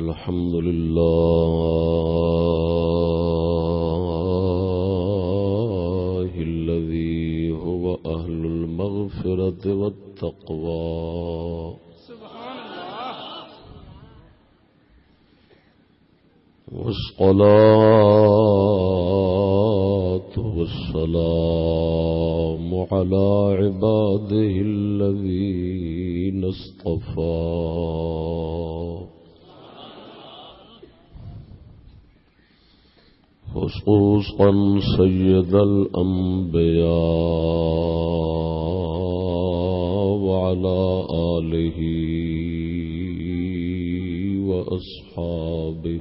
الحمد لله الذي هو أهل المغفرة والتقوى. والصلاة خصوصا سيد الأنبياء وعلى آله وأصحابه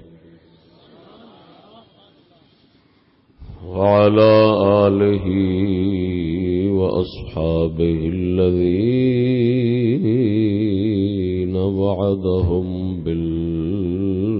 وعلى آله وأصحابه الذين وعدهم بالحسنى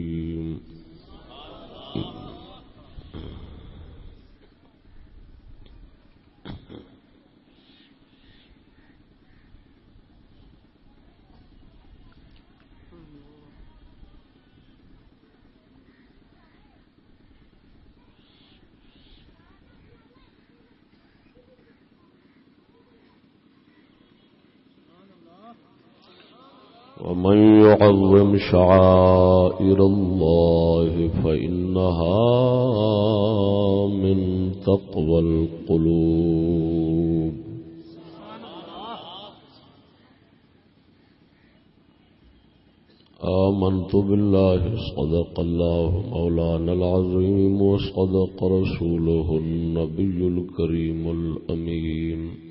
شعائر الله فإنها من تقوى القلوب. آمنت بالله، صدق الله مولانا العظيم، وصدق رسوله النبي الكريم الأمين.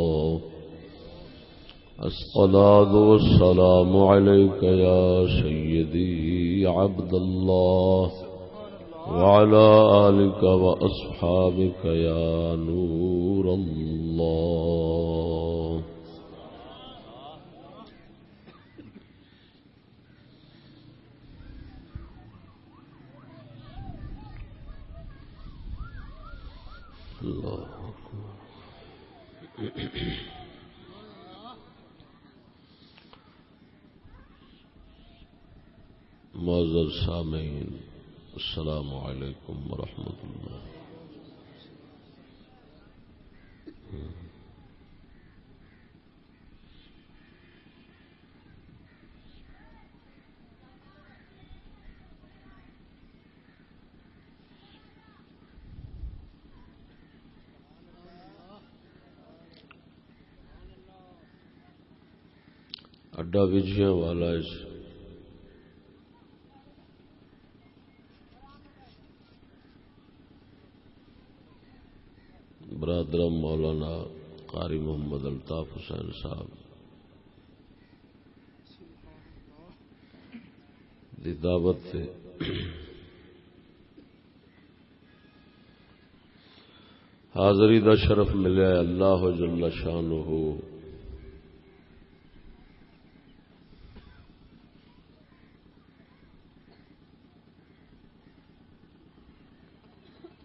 الصلاة والسلام عليك يا سيدي عبد الله وعلى آلك وأصحابك يا نور الله. معذر سامعین السلام علیکم ورحمۃ اللہ اڈا وجیاں والا اس برادر مولانا قاری محمد الطاف حسین صاحب۔ دی دعوت سے حاضری دا شرف ملیا اللہ جل شانہ۔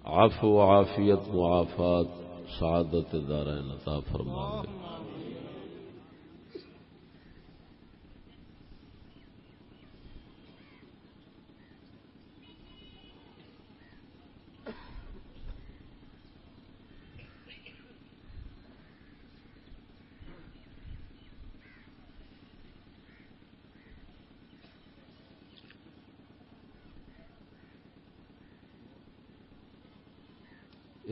عفو عافیت معافات۔ سعادت دارہ نتا فرما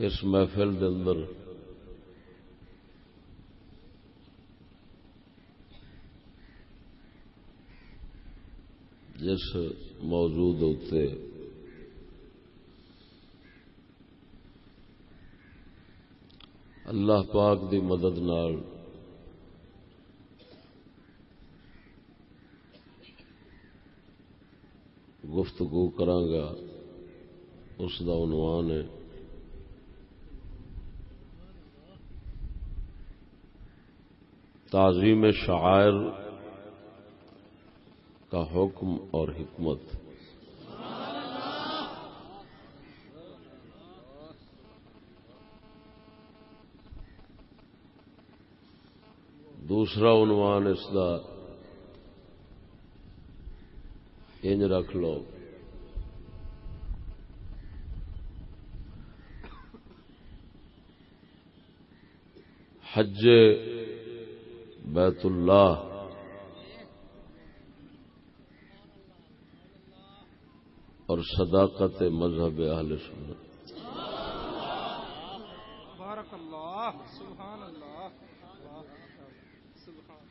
اس محفل دے اندر جس موضوع اتنے اللہ پاک دی مدد نال گفتگو کرانگا، اس کا عنوان ہے۔ تعظیم شاعر کا حکم اور حکمت۔ دوسرا عنوان اس کا انج رکھ لو۔ حج بیت اللہ اور صداقت مذہب اہل سنت۔ بارک اللہ سبحان اللہ سبحان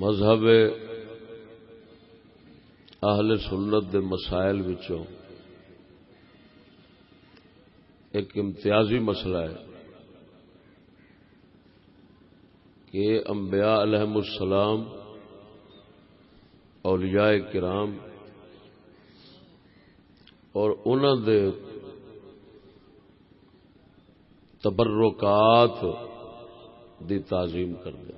مذہب اہل سنت دے مسائل وچوں ایک امتیازی مسئلہ ہے کہ انبیاء علیہم السلام، اولیاء کرام اور انہوں دے تبرکات دی تعظیم کر دیں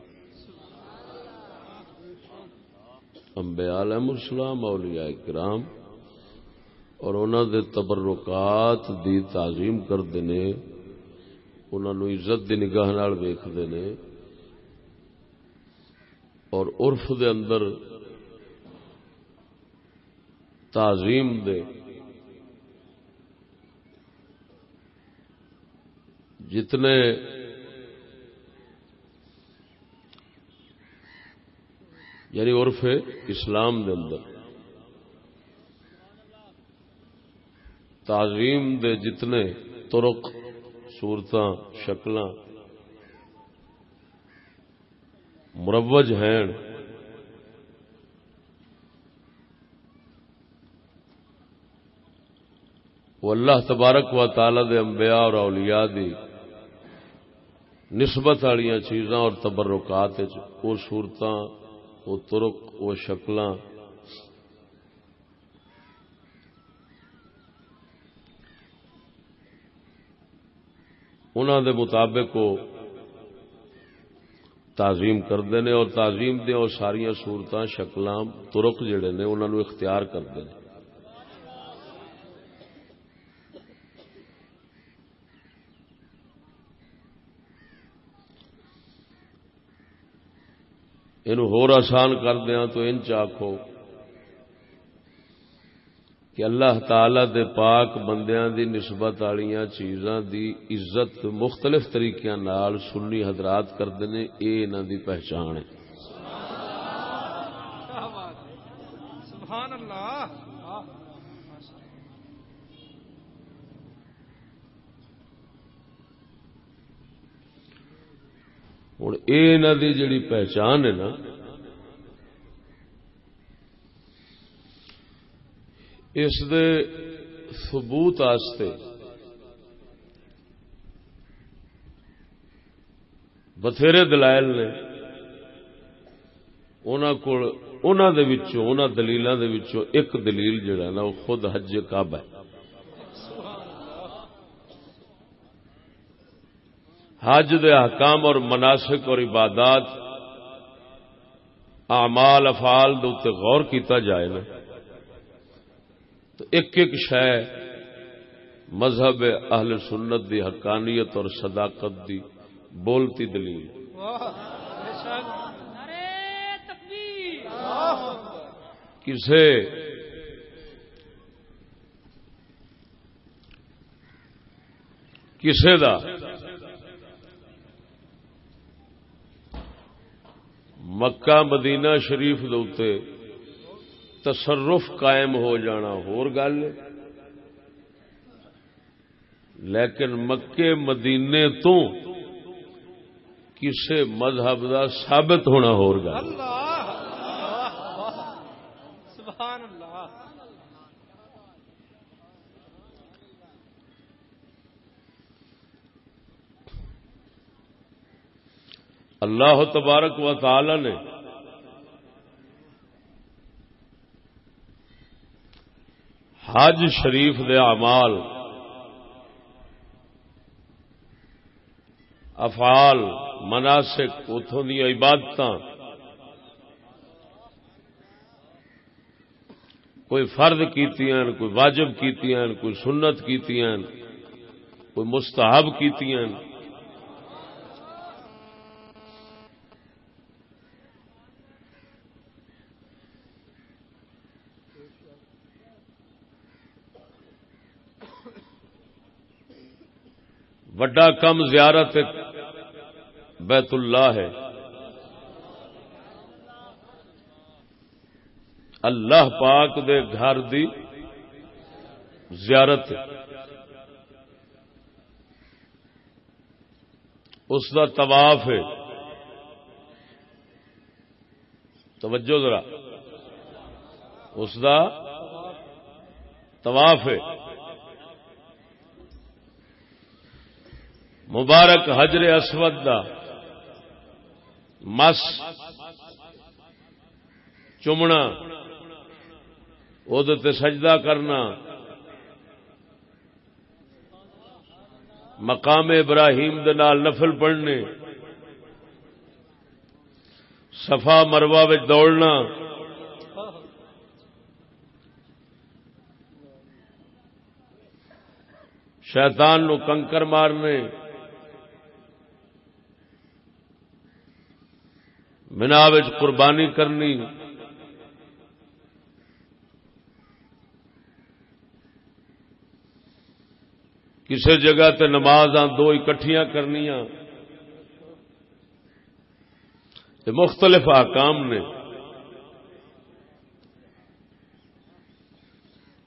انبیاء علیہ السلام، اولیاء کرام، اور انہوں دے تبرکات دی تعظیم کرتے ہیں انہوں نے عزت دی نگاہ نال ویکھدے نے، اور عرف دے اندر تعظیم دے جتنے یعنی عرف اسلام دے اندر۔ تعظیم دے جتنے ترک صورت شکل مروج ہیں۔ وہ اللہ تبارک و تعالی دے انبیاء اور اولیاء دی نسبت والی چیزاں اور تبرکات وہ صورت وہ ترک وہ شکل انہوں دے مطابق وہ تعظیم کرتے ہیں اور تعظیم دیا اور ساریا صورت شکل ترک جڑے نے انہوں اختیار کرتے ہیں یہ آسان کر دیا تو ان آخو کہ اللہ تعالی دے پاک بندیاں دی نسبت والی چیزاں دی عزت مختلف طریقے نال سنی حضرات کرتے ہیں یہ انہوں دی پہچان ہے سبحان اللہ ہوں یہ دی جڑی پہچان ہے نا اس دے ثبوت آستے بتھیرے دلائل نے انہوں دے وچوں انہوں دلیلوں دے وچوں ایک دلیل جڑا نا وہ خود حج کعبہ ہے حج دے احکام اور مناسک اور عبادات اعمال افعال دے اتنے غور کیتا جائے نا، تو ایک ایک شے مذہب اہل سنت دی حقانیت اور صداقت دی بولتی دلیل۔ کسے کسے دا مکہ مدینہ شریف دے تصرف قائم ہو جانا ہور گل لیکن مکے مدینے تو کسے مذہب دا ثابت ہونا ہو گا اللہ سبحان اللہ اللہ تبارک و تعالی نے حج شریف دے اعمال، افعال، مناسک اتوں دیا عبادت کوئی فرد کیتی ہیں، کوئی واجب کیتی ہیں، کوئی سنت کیتی ہیں، کوئی مستحب کیتی ہیں۔ وڈا کم زیارت بیت اللہ ہے۔ اللہ پاک دے گھر دی زیارت اس دا طواف ہے۔ توجہ ذرا۔ اس دا طواف ہے۔ مبارک حجر اسود دا مس چومنا سجدہ کرنا۔ مقام ابراہیم نال نفل پڑھنے۔ سفا مروا دوڑنا۔ شیطان نو کنکر مارنے۔ منا قربانی کرنی۔ کسی جگہ تے نماز دو اکٹھیاں کرنی مختلف آکام نے۔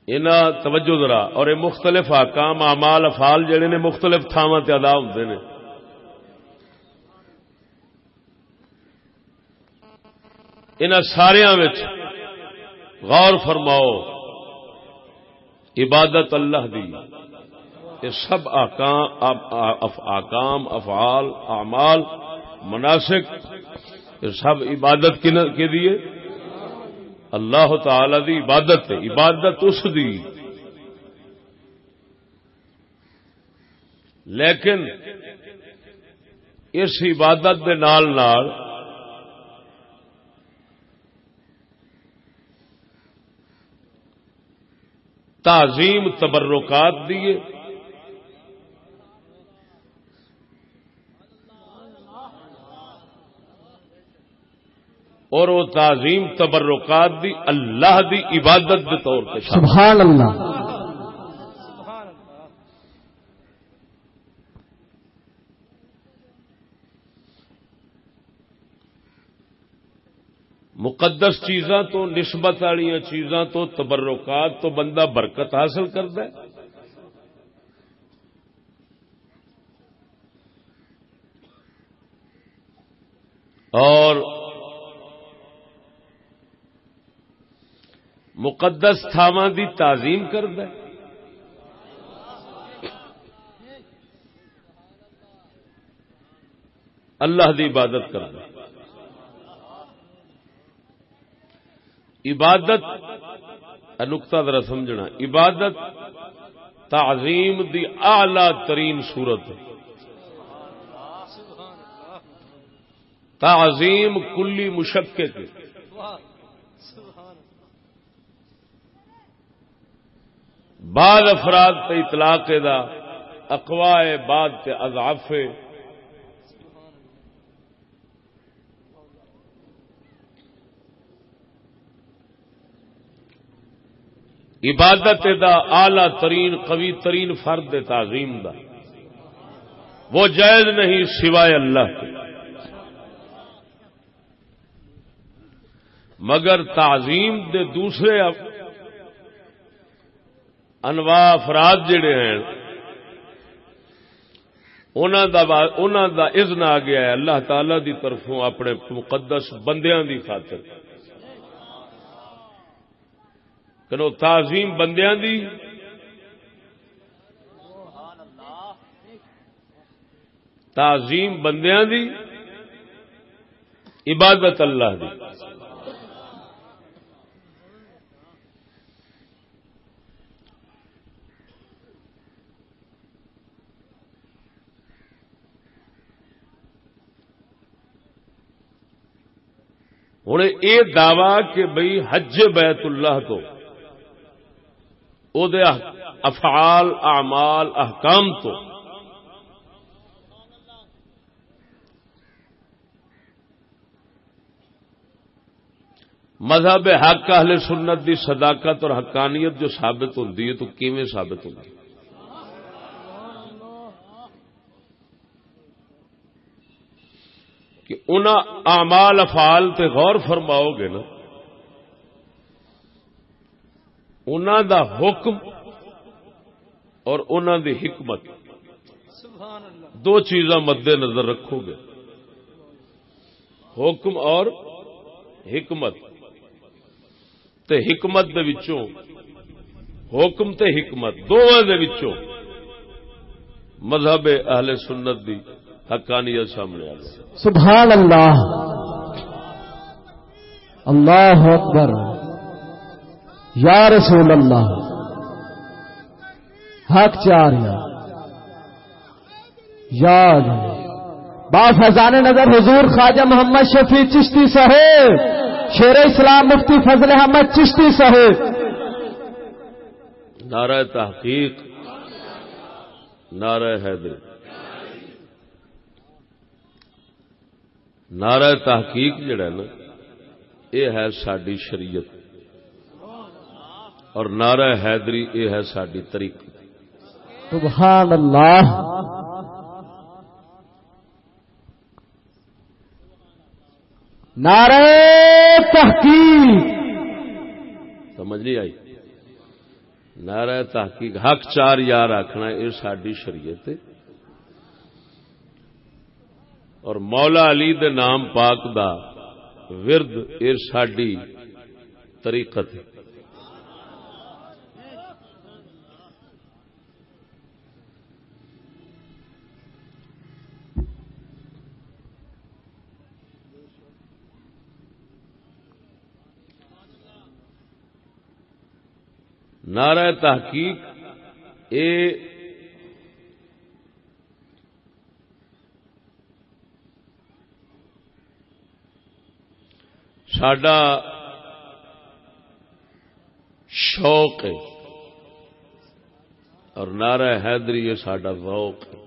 ان توجہ ذرا، اور یہ مختلف آکام امال افال جڑے نے مختلف تھاواں ادا ہوتے ہیں ان سارا غور فرماؤ، عبادت اللہ دی یہ سب آکام افعال، اعمال، مناسک یہ سب عبادت کے دیے؟ اللہ تعالی دی عبادت ہے عبادت اس دی۔ لیکن اس عبادت دے نال نال تعظیم تبرکات دیے۔ اور وہ تعظیم تبرکات دی، اللہ دی عبادت کے طور پہ سبحان اللہ۔ مقدس چیزاں تو، نسبت والی چیزاں تو، تبرکات تو بندہ برکت حاصل کرتا ہے۔ اور مقدس تھاواں دی تعظیم کرتا ہے۔ اللہ دی عبادت کرتا ہے۔ عبادت نقطہ ذرا سمجھنا، عبادت تعظیم دی اعلی ترین صورت تعظیم کلی مشقے کے بعد افراد تے اطلاق دا، اقوائے بعد تے اضافے عبادت دا آلہ ترین، قوی ترین فرد تعظیم دا۔ وہ جائز نہیں سوائے اللہ کے۔ مگر تعظیم دے دوسرے انواع افراد جڑے ہیں انہوں دا اذن آ گیا ہے اللہ تعالی دی طرفوں اپنے مقدس بندیاں دی خاطر۔ کرو تعظیم بندیاں دی۔ تعظیم بندیاں دی۔ عبادت اللہ دی۔ ہوں یہ دعوی کہ بھئی حج بیت اللہ تو او دے افعال، اعمال، احکام تو۔ مذہب حق، اہل سنت دی صداقت اور حقانیت جو ثابت ہوتی ہے تو کیویں ثابت ہوتی کہ ان اعمال، افعال تے غور فرماؤ گے نا ان دا حکم اور ان دی حکمت۔ دو چیزاں مد نظر رکھو گے۔ حکم اور حکمت۔ تے حکمت دے وچوں، حکم تے حکمت، دونوں دے وچوں مذہب اہل سنت دی حقانیت سامنے آ سبحان اللہ۔ اللہ اکبر۔ یا رسول اللہ، حق چار یاد با فضان نظر حضور خواجہ محمد شفیع چشتی صاحب، شیر اسلام مفتی فضل احمد چشتی صاحب۔ نعرہ تحقیق، نعرہ حیدر۔ نعرہ تحقیق جڑا نا، یہ ہے ساری شریعت۔ اور نعرہ حیدری یہ ہے ساری طریق۔ سبحان اللہ نعرہ تحقیق۔ سمجھ نہیں آئی؟ نعرہ تحقیق حق چار یار آخنا یہ ساری شریعت اور مولا علی دے نام پاک دا ورد یہ ساری طریقت ہے۔ نعرہ تحقیق اے ساڈا شوق ہے اور نعرہ حیدری یہ ساڈا ذوق ہے۔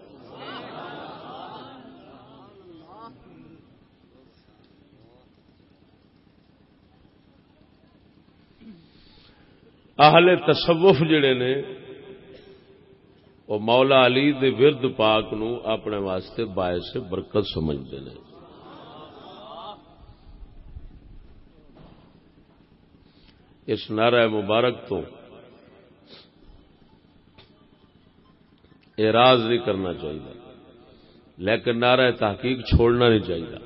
اہل تصوف جڑے نے، وہ مولا علی دے ورد پاک نو اپنے واسطے باعث برکت سمجھتے ہیں اس نعرہ مبارک تو اعراض نہیں کرنا چاہیے، لیکن نعرہ تحقیق چھوڑنا نہیں چاہیے۔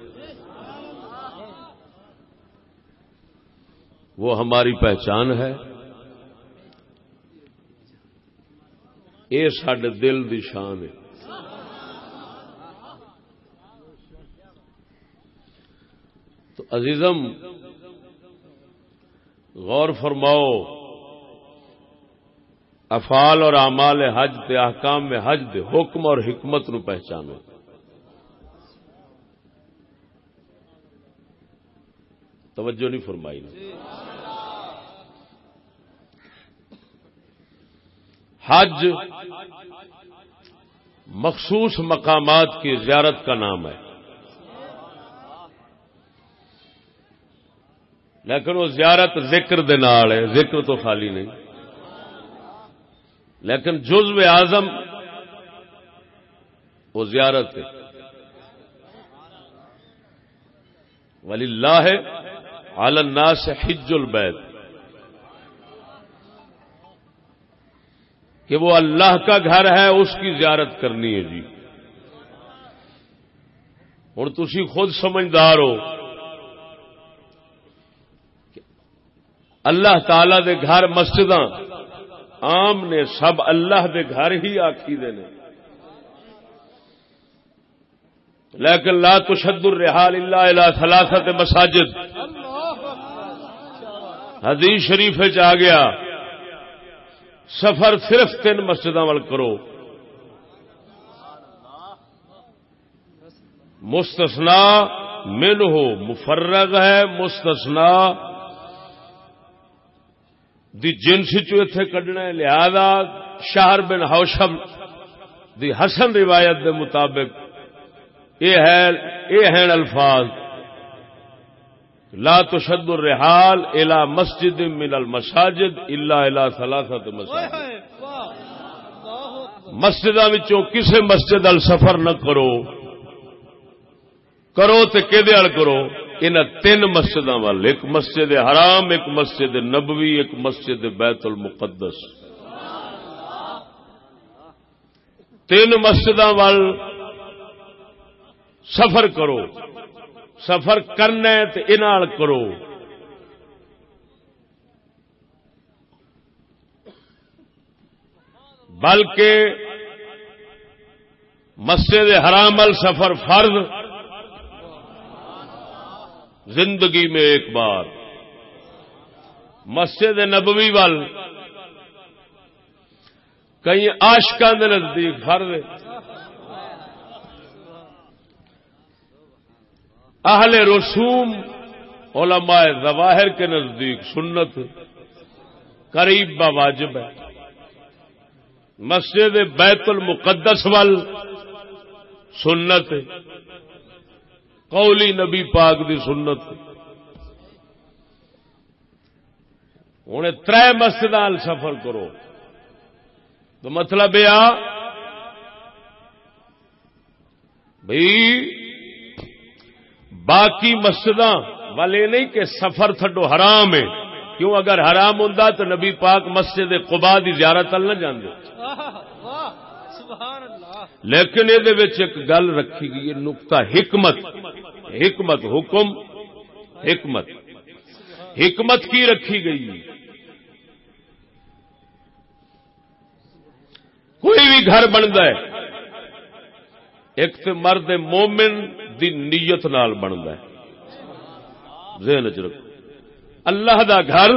وہ ہماری پہچان ہے۔ یہ سڈے دل دی شان ہے۔ تو عزیزم، غور فرماؤ، افعال اور اعمال حج تے احکام میں حج دے حکم اور حکمت نو پہچانو۔ توجہ نہیں فرمائی حج مخصوص مقامات کی زیارت کا نام ہے۔ لیکن وہ زیارت ذکر دے نال ہے، ذکر تو خالی نہیں۔ لیکن جزو اعظم وہ زیارت ہے۔ ولی اللہ ہے عالنا سے حج البید کہ وہ اللہ کا گھر ہے، اس کی زیارت کرنی ہے جی۔ ہوں تھی خود سمجھدار ہو اللہ تعالی دے گھر مسجد عام نے، سب اللہ دے گھر ہی آخی دے نے۔ لیکن لا تشد الرحال اللہ الى ثلاثت مساجد۔ حدیث شریف آ گیا۔ سفر صرف تین مسجد وال کرو۔ مستثنا من ہو مفرغ ہے مستثنا دی جنس چو کڈنا ہے۔ لہذا شہر بن ہوشم دی حسن روایت دے مطابق یہ ہیں الفاظ۔ لا تشد الرحال الى مسجد من المساجد الا الى ثلاثه مساجد. مسجداں وچوں کسے مسجد ال سفر نہ کرو۔ کرو تے کدے ال کرو؟ ان تین مسجداں وال ایک مسجد حرام ایک مسجد نبوی ایک مسجد بیت المقدس۔ تین مسجداں وال سفر کرو۔ سفر کرنا تو انال کرو۔ بلکہ مسجد حرام سفر فرض۔ زندگی میں ایک بار۔ مسجد نبوی وال کئی آشکا نزدیک فرض۔ اہل رسوم علماء ظواہر کے نزدیک سنت قریب با واجب ہے۔ مسجد بیت المقدس وال سنت، قولی نبی پاک دی سنت۔ ہوں تر مسجد سفر کرو۔ تو مطلب یہ بھائی باقی مسجد والے نہیں کہ سفر تھڈو حرام ہے۔ کیوں اگر حرام ہوں تو نبی پاک مسجد قبا دی زیارت نہ جانے لیکن یہ ایک گل رکھی گئی نقطہ حکمت۔ حکمت حکم، حکمت۔ حکمت کی رکھی گئی کوئی بھی گھر بنتا ہے۔ ایک تو مرد مومن دی نیت نال بنتا ہے۔ ذہن چ رکھو۔ اللہ دا گھر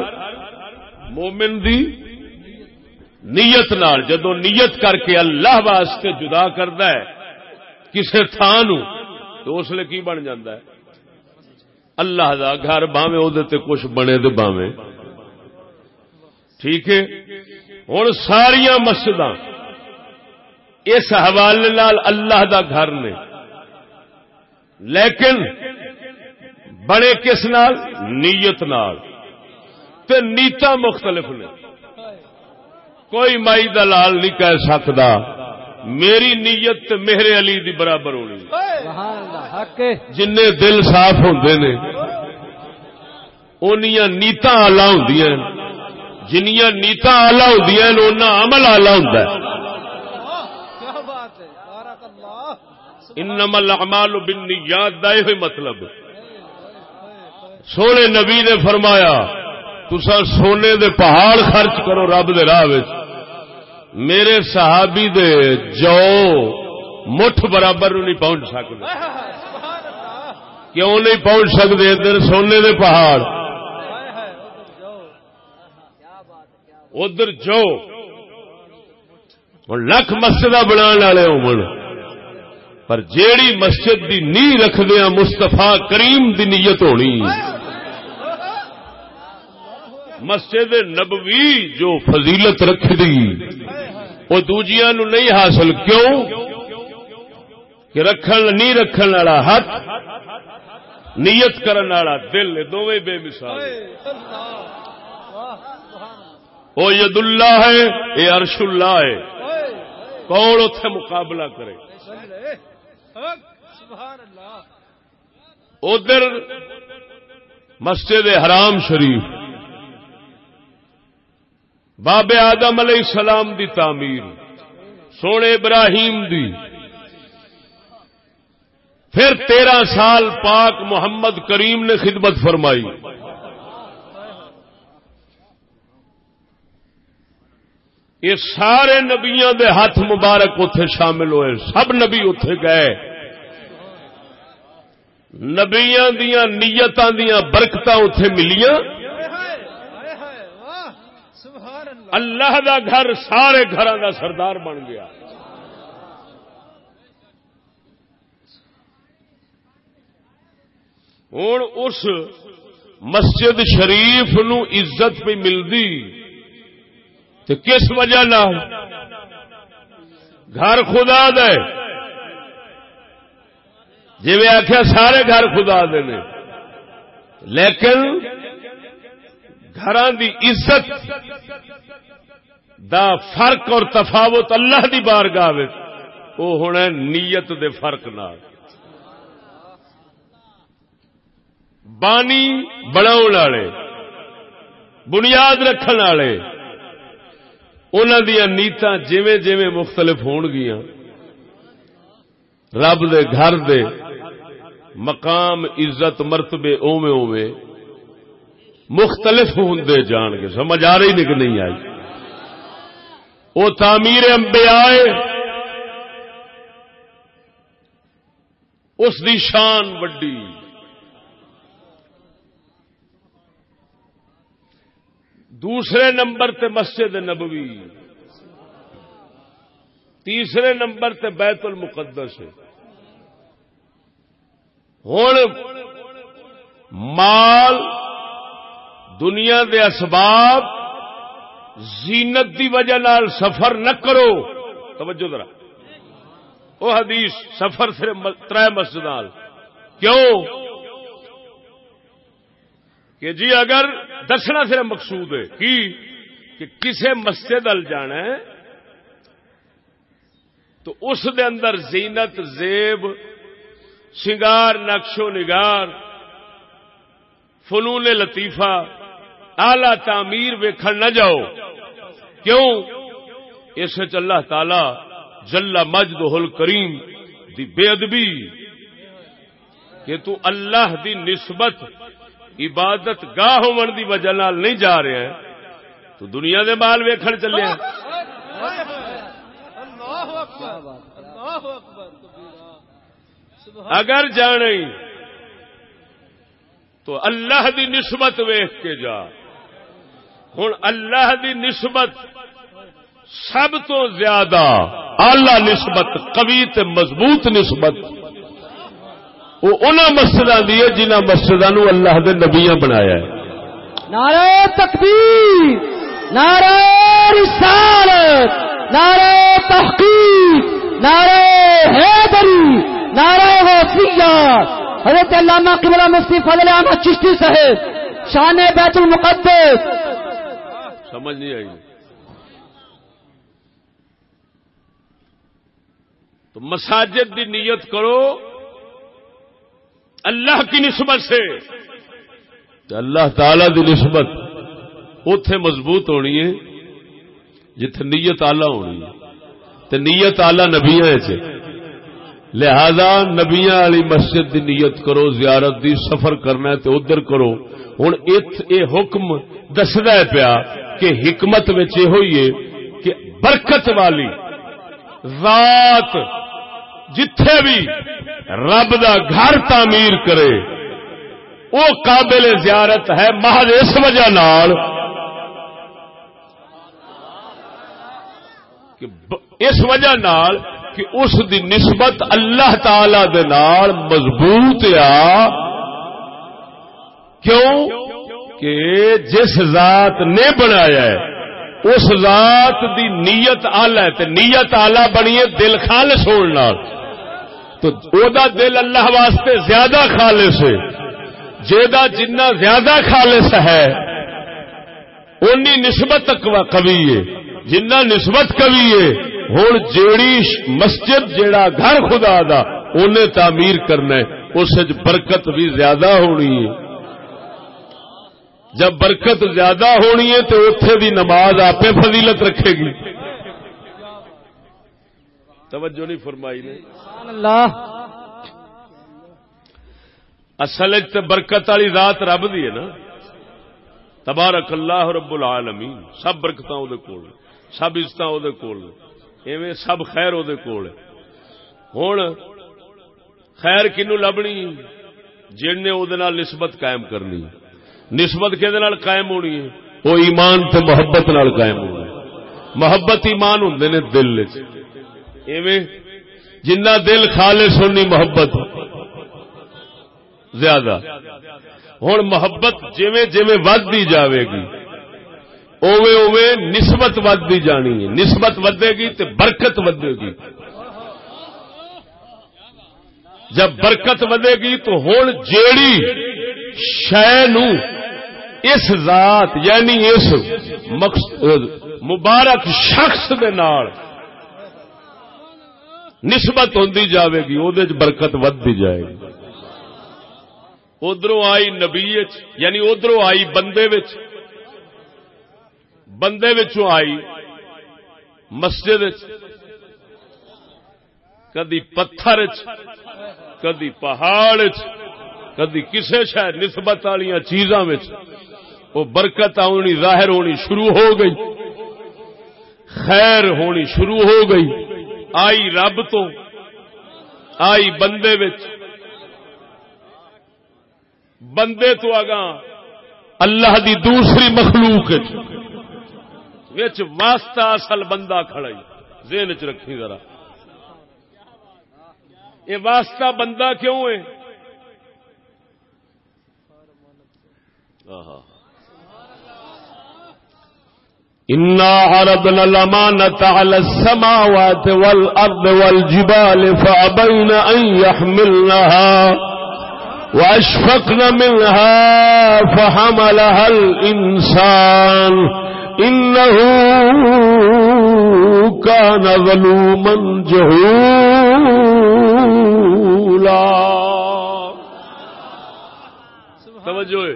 مومن دی نیت نال جدو نیت کر کے اللہ واسطے جدا کرتا ہے کسی تھان تو اس لیے کی بن جاتا ہے؟ اللہ دا گھر باوے وہ کچھ بنے تو باوے ٹھیک ہے؟ ہوں ساریا مسجد اس حوالے نال اللہ دا گھر نے۔ لیکن بڑے کس نال؟ نیت نال۔ تے نیتا مختلف نے۔ کوئی مائی دلال نہیں کہہ سکتا۔ میری نیت میرے علی دی برابر ہونی۔ جن دل صاف ہوندے نے، اونیاں نیتا آلہ ہوں جنیاں نیتا آلہ ہوں عمل آلہ ہوں انما الاعمال بالنیات، دا یہ مطلب. سونے نبی نے فرمایا تسا سونے دے پہاڑ خرچ کرو رب دے راہ میرے صحابی دے جو مٹھ برابر نہیں پہنچ سکتے کیوں نہیں پہنچ سکتے ادھر سونے دے پہاڑ؟ ادھر جو لکھ مسجد بنا والے ہو پر جیڑی مسجد دی نی رکھدیا مستفا کریم دی نیت ہونی۔ مسجد نبوی جو فضیلت رکھ دی وہ دوجیا نو نہیں حاصل کیوں؟ کہ رکھن، نہیں رکھن والا ہاتھ نیت کرن والا دل دونوں بے مثال۔ وہ ید اللہ ہے یہ ارش اللہ ہے۔ کون اتے مقابلہ کرے؟ ادھر مسجد حرام شریف، بابے آدم علیہ السلام دی تعمیر، سونے ابراہیم دی۔ پھر تیرہ سال پاک محمد کریم نے خدمت فرمائی۔ یہ سارے نبیاں دے ہاتھ مبارک اتے شامل ہوئے، سب نبی اتے گئے۔ نبیاں دیا نیتاں دیا برکت اتے ملیاں۔ اللہ اللہ دا گھر سارے گھر دا سردار بن گیا۔ ہوں اس مسجد شریف نو عزت پہ ملتی تو کس وجہ نہ گھر خدا دے۔ جی میں آخیا سارے گھر خدا دے نے۔ لیکن گھر دی عزت دا فرق اور تفاوت اللہ دی بارگاہ وچ وہ ہونا نیت دے فرق نال۔ بانی بناؤ والے، بنیاد رکھن والے۔ انہوں دیا نیتاں جویں جویں مختلف ہون گیاں۔ رب دے گھر دے مقام، عزت، مرتبے اوویں اوویں مختلف ہوں جان گے۔ سمجھ آ رہی نہیں کہ نہیں آئی؟ وہ تعمیر انبیاء اس دی شان وڈی۔ دوسرے نمبر تے مسجد نبوی، تیسرے نمبر تے بیت المقدس ہوں مال، دنیا دے اسباب، زینت دی وجہ نال سفر نہ کرو۔ توجہ ذرا۔ وہ حدیث، سفر صرف تر مسجد کیوں؟ کہ جی اگر دسنا صرف مقصود ہے، کی؟ کہ کسے مسجد ال جانا ہے، تو اس دے اندر زینت، زیب، سنگار، نقش و نگار، فنون لطیفہ، اعلی تعمیر ویکھن نہ جاؤ۔ کیوں؟ اس اللہ تعالی جلا مجد ہل کریم دی بے ادبی، کہ تو اللہ دی نسبت عبادت گاہ ہون دی وجہ نال نہیں جا رہے ہیں، تو دنیا دے مال ویکھن چلے ہیں۔ اگر جانے تو اللہ دی نسبت ویخ کے جا۔ ہوں اللہ دی نسبت سب تو زیادہ آلہ نسبت، قوی تے مضبوط نسبت۔ وہ ان مسجد دی ہے جنہ مسجدوں اللہ دے نبیاں بنایا ہے۔ نعرہ تکبیر نعرہ رسالت نعرہ تحقیق نعرہ حیدری نعرہ غوثیہ حضرت علامہ قبلہ مفتی فضل احمد چشتی صاحب شان بیت المقدس۔ سمجھ نہیں آئی۔ تو مساجد دی نیت کرو۔ اللہ کی نسبت سے۔ اللہ تعالی دی نسبت اتے مضبوط ہونی ہے، جتھے نیت آلہ ہونی ہے۔ تو نیت آلہ نبیا لہذا نبیا والی مسجد دی نیت کرو، زیارت دی سفر کرنا ہے تو ادھر کرو۔ ہوں اے حکم دسدا پیا کہ حکمت یہ ہوئی ہے کہ برکت والی ذات جتھے بھی رب دا گھر تعمیر کرے۔ وہ قابل زیارت ہے محض اس وجہ نال اس وجہ نال کہ اس دی نسبت اللہ تعالی دے نال مضبوط آ۔ کیوں؟ کہ جس ذات نے بنایا ہے، اس ذات دی نیت آلہ ہے، تے نیت آلہ بنی ہے دل خالص ہونے تو او دا دل اللہ واسطے زیادہ خالص ہے۔ جیدا جنہ زیادہ خالص ہے انی نسبت قوی ہے۔ جنہ نسبت قوی ہے ہوں جیڑی مسجد جیڑا گھر خدا دا انہیں تعمیر کرنا ہے۔ اس برکت بھی زیادہ ہونی ہے۔ جب برکت زیادہ ہونی ہے تو اتے بھی نماز آپ فضیلت رکھے گی۔ توجہ نہیں فرمائی نے۔ اللہ۔ اصل تے برکت والی رات رب دی ہے نا۔ تبارک اللہ رب العالمین۔ سب برکت کول سب عزت کول ایویں سب خیر وہ کول ہوں خیر کنو لبنی؟ جن نے وہ نسبت قائم کرنی۔ نسبت کہ قائم ہونی ہے؟ وہ ایمان تے محبت نال قائم ہونی۔ محبت ایمان ہوں نے دل ایویں جنہ دل خالص ہونی محبت زیادہ۔ ہوں محبت جویں جویں ودی جاوے گی اوے اوے نسبت ودی جانی ہے۔ نسبت ودے گی تو برکت ودے گی۔ جب برکت ودے گی تو ہوں جیڑی شہ اس ذات یعنی اس مبارک شخص دے نال نسبت ہوندی جاوے گی وہ برکت ودی جائے گی۔ ادھر آئی نبی یعنی ادھر آئی بندے وچ۔ بندے وچوں آئی مسجد کدی پتھر کدی پہاڑ کدی کسے شاید نسبت والی چیزاں وہ برکت آنی، ظاہر ہونی شروع ہو گئی۔ خیر ہونی شروع ہو گئی۔ آئی رب تو، آئی بندے وچ۔ بندے تو آگاں، اللہ دی دوسری مخلوق وچ۔ واسطہ اصل بندہ کھڑائی ذہن چ رکھی ذرا۔ یہ واسطہ بندہ کیوں ہے؟ إنا عرضنا الأمانة على السماوات والأرض والجبال فأبين أن يحملنها وأشفقن منها فحملها الإنسان إنه كان ظلوما جهولا. توجہ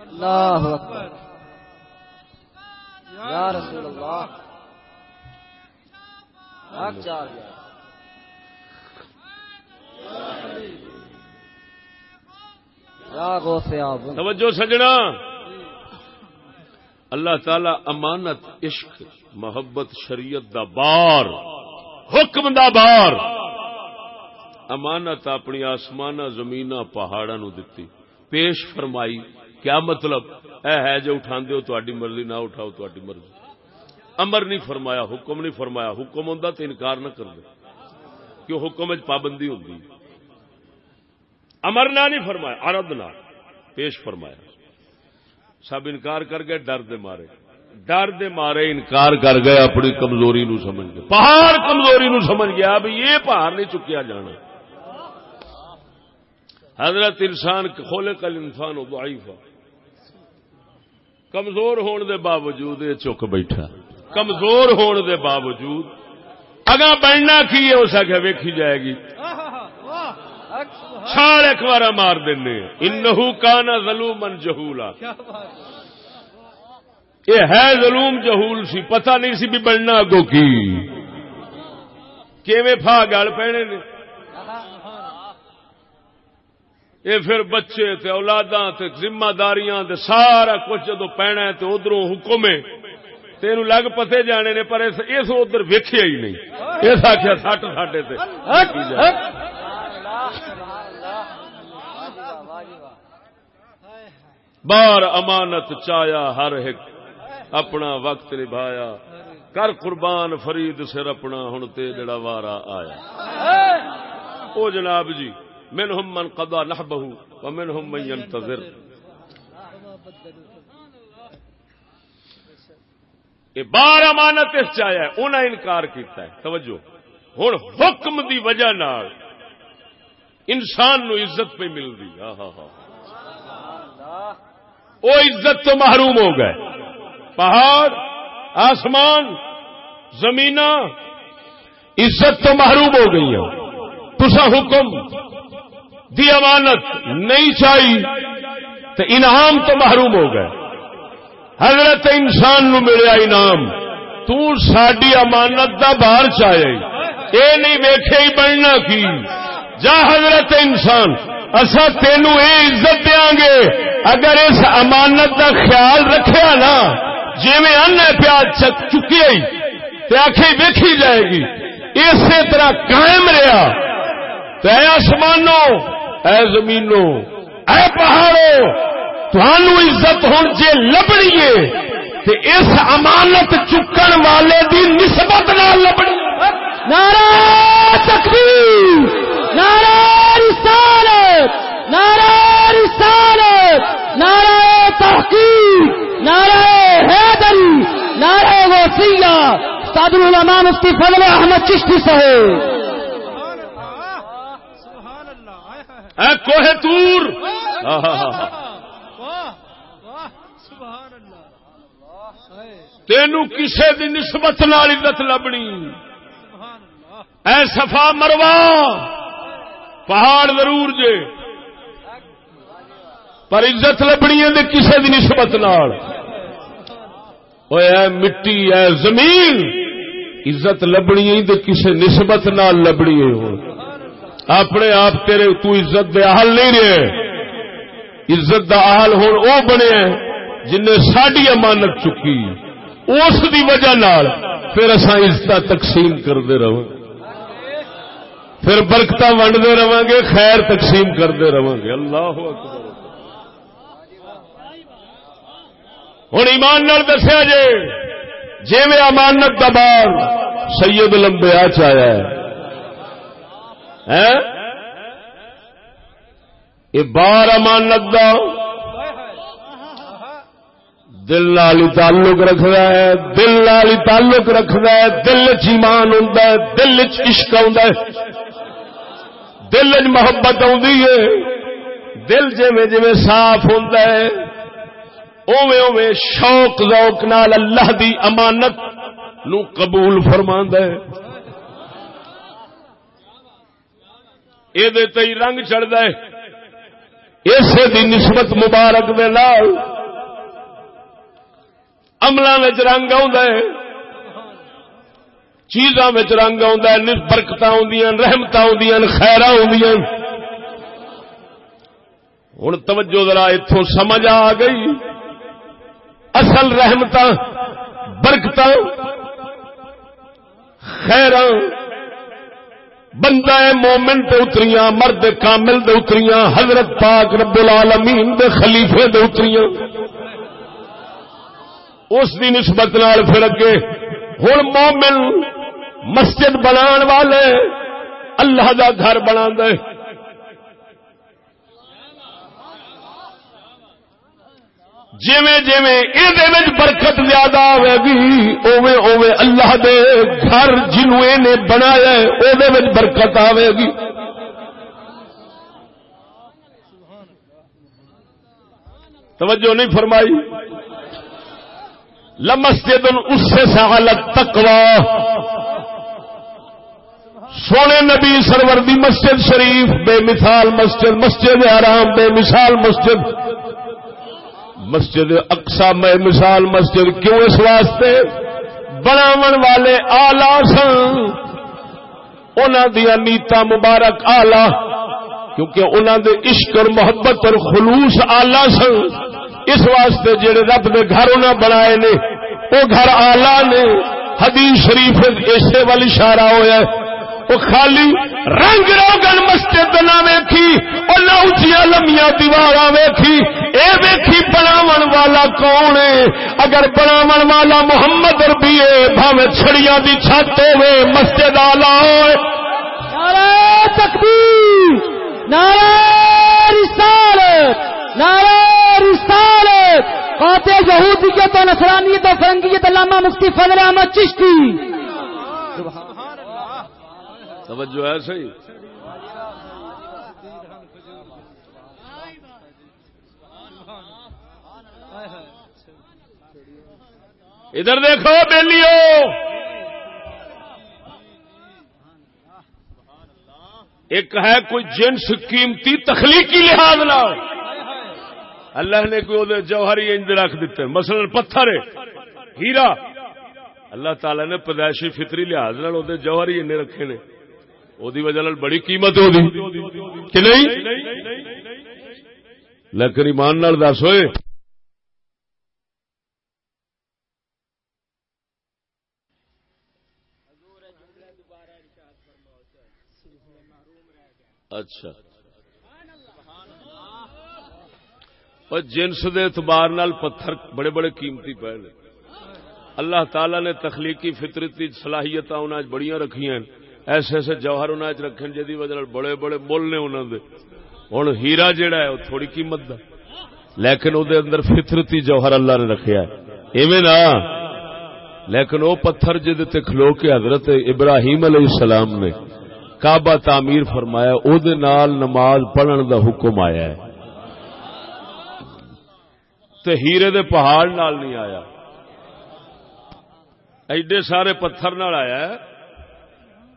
اللہ اکبر۔ یا رسول اللہ چار توجہ سجنا۔ اللہ تعالی امانت، عشق، محبت، شریعت دا بار، حکم دا بار۔ امانت اپنی آسمان زمین پہاڑا نو دتی۔ پیش فرمائی۔ کیا مطلب؟ اے ہے جو اٹھا ہو تاری مرضی، نہ اٹھاؤ تاری مرضی۔ امر نہیں فرمایا، حکم نہیں فرمایا۔ حکم ہوں تو انکار نہ کر دے کیوں حکم پابندی ہوتی امر نہ نہیں فرمایا ارد نہ پیش فرمایا۔ سب انکار کر گئے، ڈر دے مارے۔ ڈر دے مارے، انکار کر گئے، اپنی کمزوری نو سمجھ گئے۔ پہاڑ کمزوری نو سمجھ گیا اب یہ پہاڑ نہیں چکیا جانا۔ حضرت انسان کھولے کل انسان ہو ضعیفہ کمزور ہون دے باوجود یہ چک بیٹھا۔ کمزور ہون دے باوجود اگا بننا کی ہے، اس آگے ویکھی جائے گی۔ چھال ایک بار مار دینے۔ انہو کانا ظلومن جہولا۔ یہ ہے ظلوم جہول سی، پتہ نہیں سی بھی بننا اگو کی۔ کیویں پھا گل پینے نے؟ یہ پھر بچے تے اولاداں تے ذمہ داریاں تے سارا کچھ جدو پینا ہے تے ادھروں حکم ہے۔ تین لگ پتے جانے نے پر اس ادھر ویکیا ہی نہیں۔ اس آخیا سٹ ساڈے بار امانت چایا ہر ایک اپنا وقت نبھایا۔ کر قربان فرید سر اپنا ہوں تے جڑا وارا آیا۔ او جناب جی منهم من قضى نحبه ومنهم من ينتظر. یہ بار امانت اس چایا ہے انہیں انکار کیتا ہے۔ توجہ۔ ہوں حکم دی وجہ نال انسان نو عزت پہ مل رہی ہاں ہاں ہاں۔ وہ عزت تو محروم ہو گئے۔ پہاڑ، آسمان زمین عزت تو محروم ہو گئی تسا حکم دی امانت نہیں چاہی تو انعام تو محروم ہو گئے۔ حضرت انسان نو ملیا انعام۔ تو ساری امانت دا باہر چاہے اے نہیں ویخے ہی بننا کی۔ جا حضرت انسان اصا تینو اے عزت دیا گے۔ اگر اس امانت دا خیال رکھیا نا جی میں ان پیا چکی آئی تو آخی ویکھی جائے گی۔ اسی طرح قائم رہا تو اے آسمانوں اے زمینوں، اے پہاڑوں تھانو عزت ہوں جی لبنی ہے تے اس امانت چکن والے دی نسبت نہ لبنی نعرہ تکبیر، نعرہ رسالت نعرہ رسالت، نعرہ تحقیق، نعرہ حیدری، نعرہ وسیع استاد العلماء مفتی فضل احمد چشتی صاحب سبحان اللہ آئے ہائے اے کوہ تور۔ تینو کسے دی نسبت نال عزت لبنی۔ اے صفا مروا پہاڑ ضرور جے۔ پر عزت لبنی ہے کسے دی نسبت نال۔ اے مٹی، اے زمین، عزت لبنی ہے کسے نسبت نال لبنی ہے۔ اپنے آپ تیرے تو عزت دے حال نہیں رہے۔ عزت دا حال ہوں او بنے جن نے ساری امانت چکی۔ اس دی وجہ نال پھر اصا عزت تقسیم کرتے رہو پھر برکت ونڈتے رہا گے، خیر تقسیم کرتے رہا گے۔ اللہ اکبر۔ ہوں ایمان نال دسیا جے جی میں امانت دا بار سید لمبیا چایا ہے۔ یہ بار امانت دا دل نال ہی تعلق رکھدا ہے، دل نال ہی تعلق رکھدا ہے، دل چ ایمان ہوندا ہے، دل چ عشق ہوندا ہے۔ دل چ محبت آندی ہے۔ دل جویں جویں صاف ہوندا ہے، اوویں اوویں شوق ذوق نال اللہ دی امانت نو قبول فرماندا ہے۔ یہ رنگ چڑھتا ہے۔ اسے دی نسبت مبارک دے نال عملوں رنگ ہے۔ چیزاں رنگ ہے برکت آدیاں رحمت ہوں توجہ ذرا اتوں سمجھ آ گئی۔ اصل رحمت برکت خیر بندہ مومن تے اتریاں، مرد کامل دے اتریاں، حضرت پاک رب العالمین دے خلیفے دے اتریاں۔ اس دی نسبت نال پھر اگے ہن مومن مسجد بنان والے، اللہ دا گھر بنا دے جویں جویں یہ برکت زیادہ آئے گی اوے اوے اللہ دے گھر جنوں نے بنایا وہ برکت آئے گی۔ توجہ نہیں فرمائی؟ لمسجد اس سے سہالت تکوا سونے نبی سرور دی مسجد شریف، بے مثال مسجد مسجد آرام بے مثال مسجد۔ مسجد اقسا میں مثال مسجد کیوں اس واسطے؟ بناون والے آلہ سن۔ انہوں دیا نیتا مبارک آلہ۔ کیونکہ انہوں دے عشق اور محبت اور خلوص آلہ سن۔ اس واسطے جڑے رب دے گھر انہیں بنائے نے وہ گھر آلہ نے۔ حدیث شریف اسے وال اشارہ ہوا وہ خالی رنگ روگن مسجد نہ ویکھی، اور نہ اچیا لمیا دیوار ویکھی۔ اے ویکھی بناون والا کون ہے؟ اگر بناون والا محمد ربی ہے بھاوے چھڑیاں دی چھت ہوے مسجد آلہ ہوئے۔ نعرہ تکبیر، نعرہ رسالت نعرہ رسالت۔ قاطع یہودیت و نصرانیت و فرنگیت علامہ مفتی فضل احمد چشتی۔ سبحان توجہ ہے صحیح؟ ادھر دیکھو بیلیو ایک ہے کوئی جنس قیمتی تخلیقی لحاظ نہ اللہ نے کوئی جوہری انج رکھ دیتے، مثلا پتھر، ہیرا۔ اللہ تعالی نے پیدائشی فطری لحاظ جوہری این رکھے نے۔ وہ وجہ بڑی قیمت ہو کہ نہیں لیکن ایمان نال دس ہوئے اچھا اور جنس دے اعتبار نال پتھر بڑے بڑے قیمتی پے اللہ تعالی نے تخلیقی فطرتی صلاحیت بڑی رکھی ہیں ایسے ایسے جوہر ان رکھے جی وجہ بڑے بڑے مل نے انہوں دے۔ ہوں ہیرا جہا ہے وہ تھوڑی قیمت دا۔ لیکن وہ اندر فطرتی جوہر اللہ نے رکھیا ہے۔ ایویں نا لیکن وہ پتھر جہد کھلو کے حضرت ابراہیم علیہ السلام نے کعبہ تعمیر فرمایا، او دے نال نماز پڑھن دا حکم آیا ہے۔ تے ہیرے دے پہاڑ نال نہیں آیا۔ ایڈے سارے پتھر نال آیا ہے۔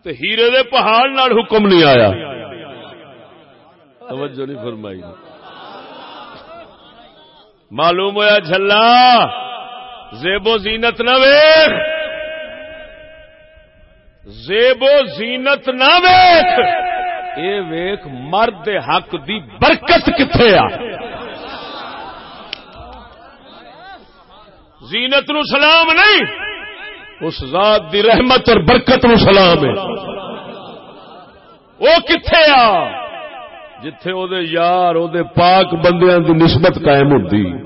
تے ہیرے دے پہاڑ نال حکم نہیں آیا۔ توجہ نہیں فرمائی۔ معلوم ہوا جھلا زیب و زینت نہ ویخ زیب و زینت نہ ویخ اے ویخ مرد حق دی برکت کتنے آ؟ زینت نو سلام نہیں۔ اس ذات دی رحمت اور برکت نو سلام ہے۔ وہ کتنے آ؟ جتھے او دے یار، او دے پاک بندیاں دی نسبت قائم ہوتی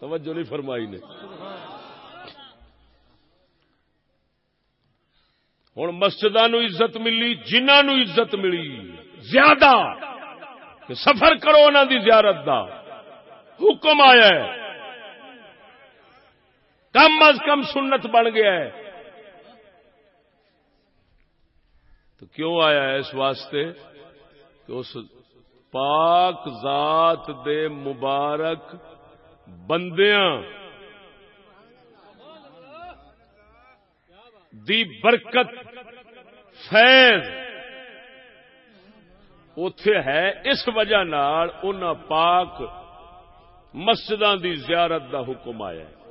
توجہ نہیں فرمائی نے۔ ہوں مسجد نو عزت ملی جنہ نو عزت ملی، زیادہ۔ کہ سفر کرو انہوں دی زیارت دا۔ حکم آیا ہے۔ کم از کم سنت بن گیا ہے۔ تو کیوں آیا ہے اس واسطے کہ اس پاک ذات دے مبارک بندیاں دی برکت، فیض اتے ہے۔ اس وجہ نال ان پاک مسجد دی زیارت دا حکم آیا ہے۔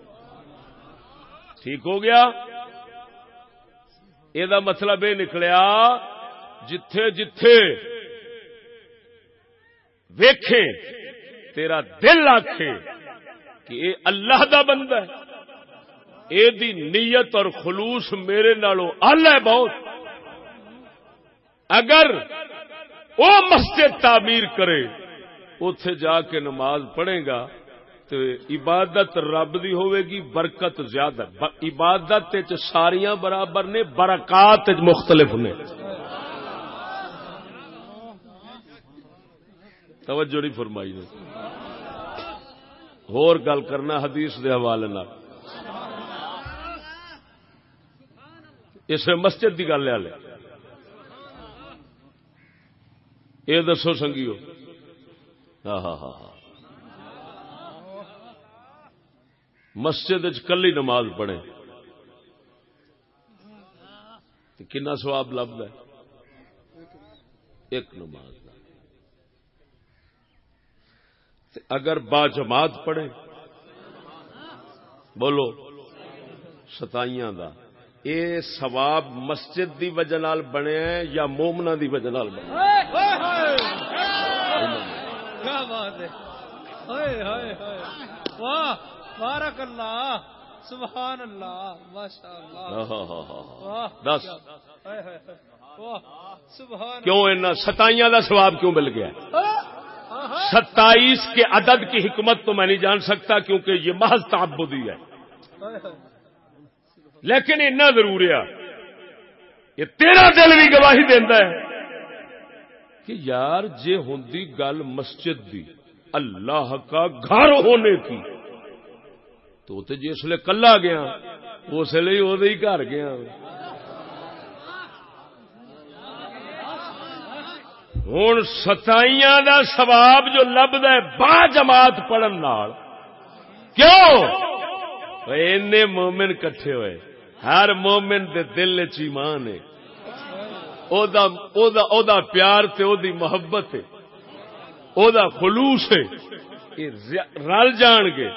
ٹھیک ہو گیا؟ یہ مطلب یہ نکلیا، جتھے جتھے ویکھے تیرا دل آکھے کہ یہ اللہ دا بندہ ہے۔ دی نیت اور خلوص میرے نالوں ال ہے بہت۔ اگر وہ مسجد تعمیر کرے اتے جا کے نماز پڑھے گا تو عبادت رب دی ہوئے گی، برکت زیادہ۔ عبادت ساریاں برابر نے، برکات مختلف نے۔ توجہ نہیں فرمائی نے۔ ہور گل کرنا حدیث دے حوالے اس مسجد کی گل لے یہ دسو سنگیو۔ ہاں ہاں ہاں۔, ہاں ہاں مسجد کلی نماز پڑھے کنا سواب لبد ہے؟ ایک نماز اگر با جماعت پڑھے بولو، ستائیاں دا۔ اے سواب مسجد دی وجہ نال بنے یا مومنا دی وجہ نال بنے کیا بات ہے؟ واہ! بارک اللہ سبحان اللہ ماشاء اللہ دس۔ سبحان کیوں ستائیاں دا سواب کیوں مل گیا؟ ستائیس کے عدد کی حکمت تو میں نہیں جان سکتا کیونکہ یہ محض تعبدی ہے۔ لیکن اتنا ضرور ہے۔ یہ تیرا دل بھی گواہی دینا ہے کہ یار جے ہوں گل مسجد دی اللہ کا گھر ہونے کی۔ تو جس جی لیے کلا گیا، اس لیے وہ گھر گیا۔ ہوں ستائیاں دا ثواب جو لبد ہے با جماعت پڑھن کیوں؟ مومن کٹھے ہوئے، ہر مومن دے دل چیمان ہے۔ او دا او دا او دا پیار تے او دی محبت ہے۔ او دا خلوص ہے۔ رل جان گے۔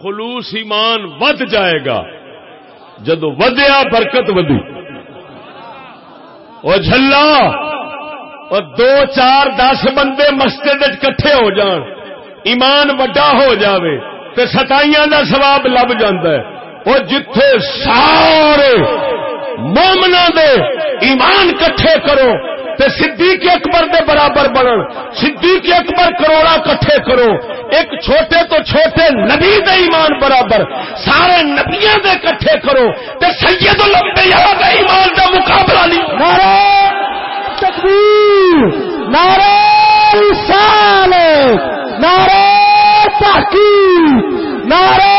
خلوص ایمان ود جائے گا۔ جدو ودیا، برکت ودی۔ وہ جھلا اور دو چار دس بندے مسجد کٹھے ہو جان، ایمان وڈا ہو جاوے، تے ستائیاں دا ثواب لب جاندا ہے۔ وہ جتھے سارے مومنا دے ایمان کٹھے کرو تے صدیق اکبر دے برابر بنن۔ صدیق اکبر کروڑا کٹھے کرو۔ ایک چھوٹے تو چھوٹے نبی دے ایمان برابر، سارے نبیاں دے کٹھے کرو۔ تے سید الانبیاء دے ایمان دا مقابلہ نہیں۔ نعرہ تکبیر، نعرہ رسالت، نعرہ تحقیق، نعرہ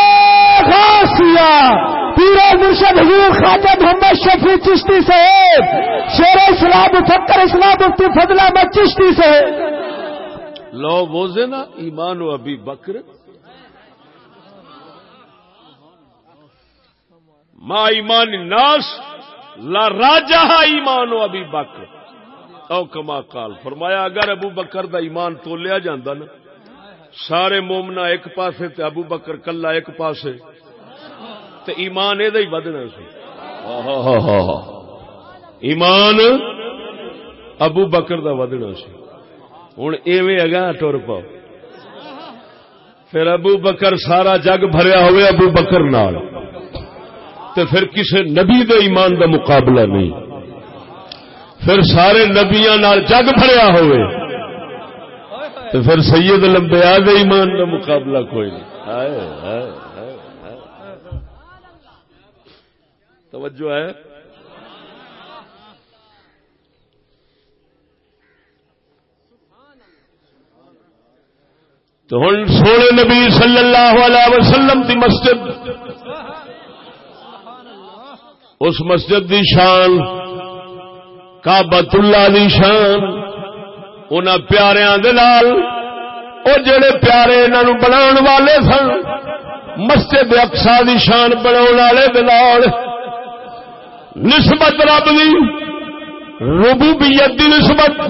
غاسیہ پیرو مرشد حضور خواجہ محمد شفیع چشتی صاحب، شیر اسلام فکر اسلام مفتی فضل احمد چشتی صاحب۔ لو بوزے نا، ایمان و ابھی بکر۔ ما ایمان الناس لا راجہ ایمان و ابھی بکر۔ او کما کال فرمایا اگر ابو بکر دا ایمان تو لیا جاندہ نا، سارے مومنا ایک پاسے تے ابو بکر کلا ایک پاسے۔ تے ایمان یہ ہی بدنا سی ایمان ابو بکر دا ودنا سی ہوں ایویں ٹر پاؤ۔ پھر ابو بکر سارا جگ بھریا ہوئے ابو بکر نال۔ تے پھر کسے نبی دے ایمان دا مقابلہ نہیں۔ پھر سارے نبیاں نال جگ بھریا ہوئے۔ تو پھر سید لمبیا دے ایمان کا مقابلہ کوئی نہیں آئے آئے آئے توجہ ہے۔ تو ہوں سونے نبی صلی اللہ علیہ وسلم دی مسجد، اس مسجد دی شان کابت اللہ دی شان ان پیاریاں دے نال، او جڑے پیارے انہاں بناون والے سن، مسجد اقصا دی شان بناون والے دے نال۔ نسبت رب دی، ربوبیت دی نسبت،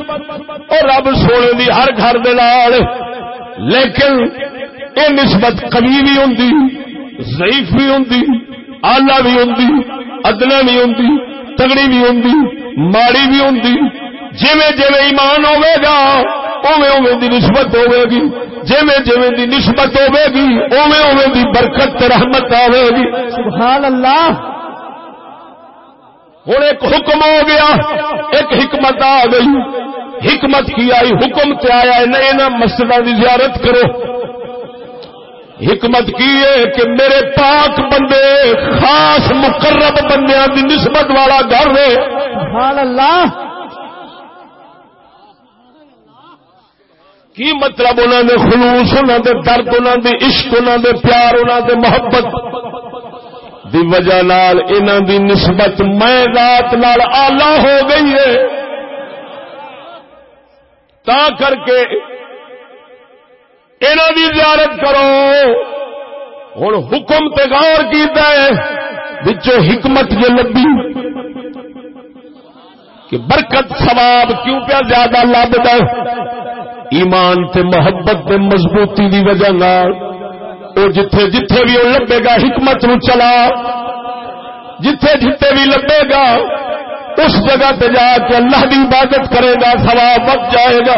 اور رب سونے دی ہر گھر دے نال۔ لیکن اے نسبت کمی بھی ہوندی، ضعیف بھی ہوندی آلہ بھی ہوندی ادنا بھی ہوندی، تگڑی بھی ہوندی، ماڑی بھی ہوندی۔ جویں جویں ایمان ہوے گا اوے اوے دی نسبت ہوے گی۔ جویں جویں دی نسبت ہوے گی اوے اوے دی برکت، رحمت آوے گی۔ سبحان اللہ! ہن ایک حکم ہو گیا ایک حکمت آ گئی۔ حکمت کی آئی حکم تے آیا نئے نہ مسجدوں دی زیارت کرو۔ حکمت کی ہے کہ میرے پاک بندے خاص مقرب بندیاں دی نسبت والا گھر ہے۔ سبحان اللہ۔ کی مطلب انہوں نے خلوص انہوں دے درد انہوں دے عشق انہوں دے پیار انہوں دے محبت؟ دی وجہ نال انہوں دی نسبت میں رات نال آلہ ہو گئی ہے۔ تا کر کے انہوں دی زیارت کرو۔ ہوں حکم تے غور کیتا ہے حکمت جو لبی کہ برکت ثواب کیوں پیا زیادہ لبدا ایمان تے محبت تے مضبوطی دی وجہ نال۔ او جتھے جتھے بھی او لبے گا، حکمت نو چلا۔ جتھے جتھے بھی لبے گا، اس جگہ تے جا کے اللہ دی عبادت کرے گا، ثواب بچ جائے گا۔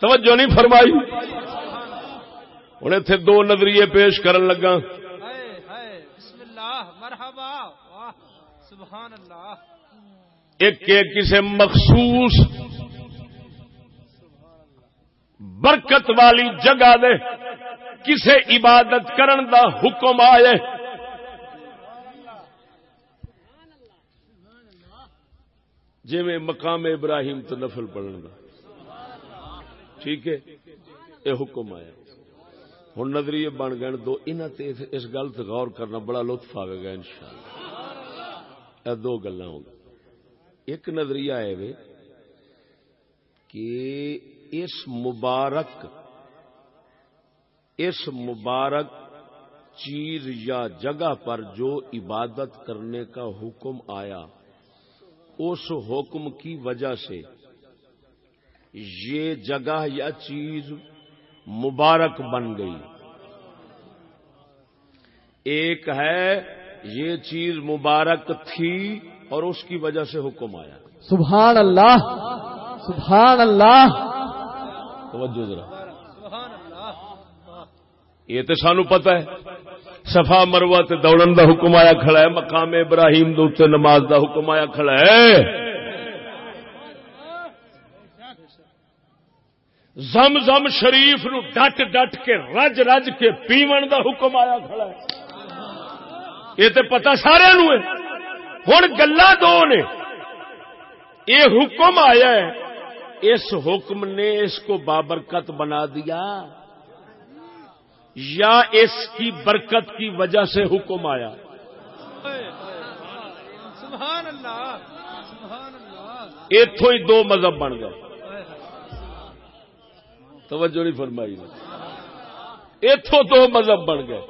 توجہ نہیں فرمائی۔ ہوں اتے دو نظریے پیش کرن لگا ایک کسی مخصوص برکت والی جگہ دے، کسے عبادت کرن دا حکم آئے۔ جی میں مقام ابراہیم تو نفل پڑھن دا۔ ٹھیک ہے؟ یہ حکم آیا۔ ہوں نظریے بن گئے، دو تے اس گل سے غور کرنا بڑا لطف آئے گا ان شاء اللہ دو گلا ہوں ایک نظریہ ہے کہ اس مبارک اس مبارک چیز یا جگہ پر جو عبادت کرنے کا حکم آیا، اس حکم کی وجہ سے یہ جگہ یا چیز مبارک بن گئی۔ ایک ہے یہ چیز مبارک تھی اور اس کی وجہ سے حکم آیا۔ سبحان اللہ سبحان اللہ۔ توجہ ذرا۔ یہ تو سانو پتہ ہے۔ صفا مروا تے دوڑن دا حکم آیا کھڑا ہے، مقام ابراہیم دے اوتے نماز دا حکم آیا کھڑا ہے۔ زم زم شریف نو ڈٹ ڈٹ کے، رج رج کے پیون دا حکم آیا کھڑا ہے۔ یہ تو پتا سارے نو ہے۔ ہوں گلا دو نے۔ یہ حکم آیا ہے۔ اس حکم نے اس کو بابرکت بنا دیا یا اس کی برکت کی وجہ سے حکم آیا؟ سبحان اللہ اتو ہی دو مذہب بن گئے۔ توجہ نہیں فرمائی۔ اتو دو مذہب بن گئے۔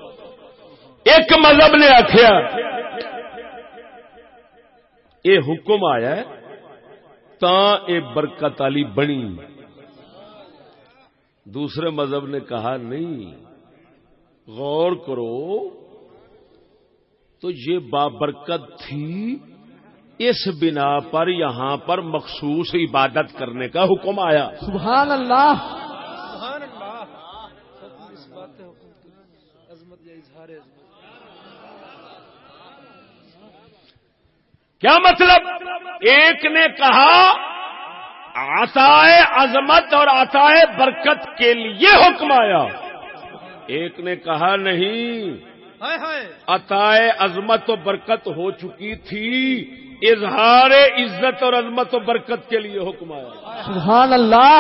ایک مذہب نے آخیا یہ حکم آیا ہے تا اے برکت علی بنی۔ دوسرے مذہب نے کہا، نہیں، غور کرو، تو یہ بابرکت تھی اس بنا پر یہاں پر مخصوص عبادت کرنے کا حکم آیا۔ سبحان اللہ سبحان اللہ حکم اس بات حکم کی عظمت یا اظہار عظمت کیا مطلب؟ ایک نے کہا آتائے عظمت اور آتائے برکت کے لیے حکم آیا۔ ایک نے کہا نہیں ہائے ہائے۔ عطائے عظمت و برکت ہو چکی تھی۔ اظہار عزت اور عظمت و برکت کے لیے حکم آیا۔ سبحان اللہ۔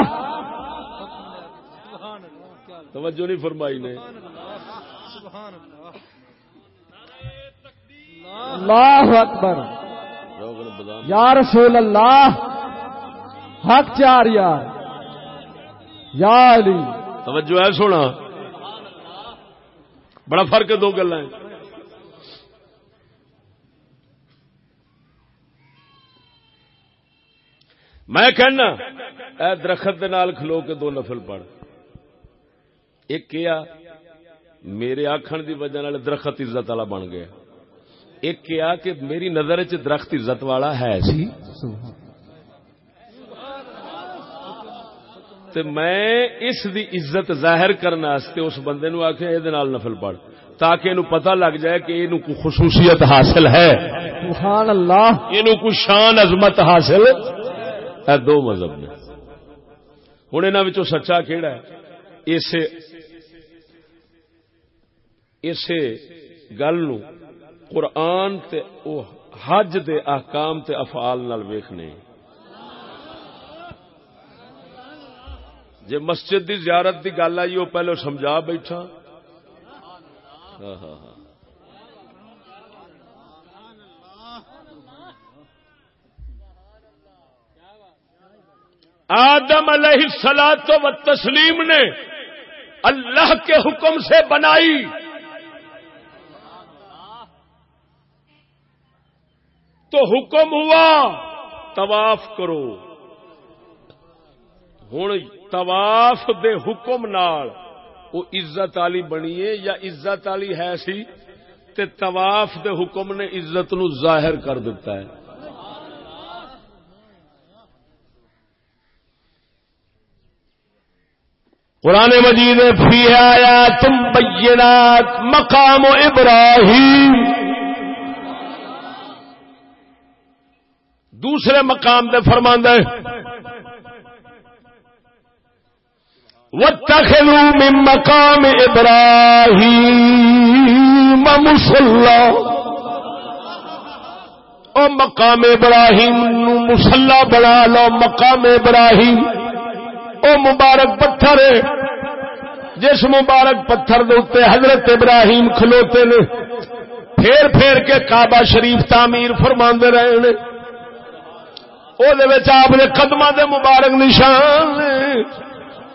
سبحان اللہ کیا توجہ نہیں فرمائی نے۔ سبحان اللہ اللہ اکبر۔ یا رسول اللہ حق چار یار۔ یا علی۔ توجہ ہے سونا۔ بڑا فرق ہے دو گلا میں کہنا اے درخت دے نال کھلو کے دو نفل پڑھ۔ ایک کیا میرے آخر دی وجہ درخت عزت والا بن گیا۔ ایک کیا کہ میری نظر چ درخت عزت والا ہے سی تے میں اس دی عزت ظاہر کرنے واسطے اس بندے نو آخیا یہ نفل پڑھ تاکہ اینو پتہ لگ جائے کہ اینو کوئی خصوصیت حاصل ہے۔ سبحان اللہ۔ اینو کوئی شان عظمت حاصل ہے۔ دو مذہب نے۔ ہوں انہوں سچا کہڑا ہے؟ اسے اسے گل نو قرآن تے او حج دے احکام تے افعال نال ویکھنے۔ جے مسجد دی زیارت دی گل آئی وہ پہلو سمجھا بیٹھا۔ ہاں ہاں ہاں آدم علیہ سلاد و تسلیم نے اللہ کے حکم سے بنائی۔ تو حکم ہوا، طواف کرو۔ ہوں طواف دے حکم نال وہ عزت والی بنیے یا عزت والی ہے سی، تے طواف دے حکم نے عزت نو ظاہر کر دیتا ہے۔ قرآن مجید فی آیا تم بینات مقام ابراہیم۔ دوسرے مقام دے فرماندہ واتخذوا من مقام ابراہیم مسلا او مقام ابراہیم نو مسلا بنا لو، مقام ابراہیم او مبارک پتھر ہے۔ جس مبارک پتھر دے حضرت ابراہیم کھلوتے نے، پھیر پھیر کے کعبہ شریف تعمیر فرماندے رہے نے۔ آپ نے قدم دے مبارک نشان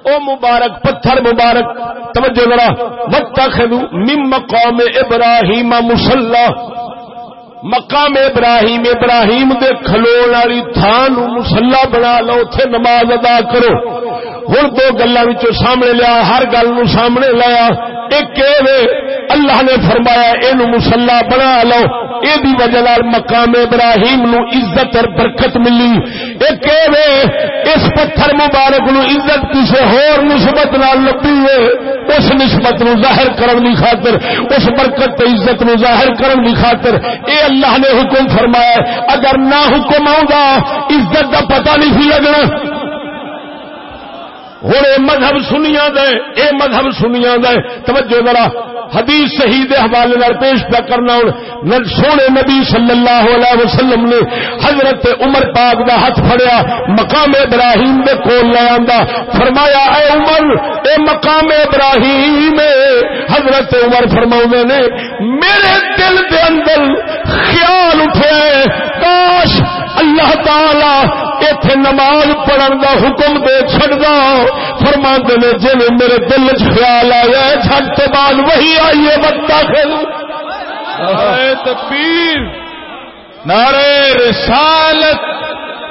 او مبارک پتھر مبارک توجہ ذرا واتخذوا من مقام ابراہیم مصلی مقام ابراہیم ابراہیم دے کھلو والی تھان مسلا بنا لو اتے نماز ادا کرو ہوں دو گلوں سامنے لیا، ہر گل سامنے لایا۔ ایک اللہ نے فرمایا یہ مسلا بنا لو۔ یہ وجہ مقام ابراہیم نو عزت اور برکت ملی۔ ایک اس پتھر مبارک نو عزت کسی ہور نسبت نال لبی ہے اس نسبت نو ظاہر کرن کی خاطر، اس برکت تے عزت نو ظاہر کرن کی خاطر۔ اے اللہ نے حکم فرمایا، اگر نہ حکم آؤں گا، عزت کا پتہ نہیں سی لگنا۔ ہوں یہ مذہب سنیا دے اے مذہب سنیا دے۔ توجہ ذرا، حدیث صحیح دے حوالے پیش پہ کرنا ہوں۔ سونے نبی صلی اللہ علیہ وسلم نے حضرت عمر پاک دا ہاتھ پھڑیا، مقام ابراہیم دے کول لے آندا۔ فرمایا، اے عمر، اے مقام ابراہیم، حضرت عمر فرماؤں نے، میرے دل دے اندر خیال اٹھے کاش اللہ تعالی اتے نماز پڑھن دا حکم دے چڑھدا فرما نے جی میرے دل چ خیال آیا چھٹ تو بعد وہی آئیے بتا تکبیر نعرے رسالت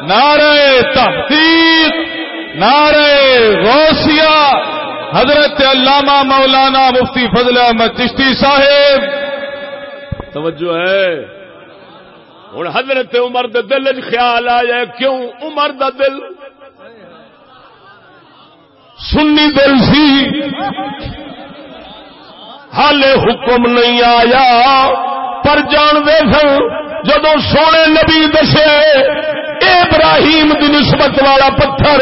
نعرے تحقیق نعرے غوثیہ۔ حضرت علامہ مولانا مفتی فضل احمد چشتی صاحب۔ توجہ ہے۔ ہوں حضرت عمر دے دل چ خیال آ جائے کیوں؟ عمر دا دل۔ سنی دل سی۔ حالے حکم نہیں آیا۔ پر جان دے سن جدو سونے نبی دسے، ابراہیم دی نسبت والا پتھر،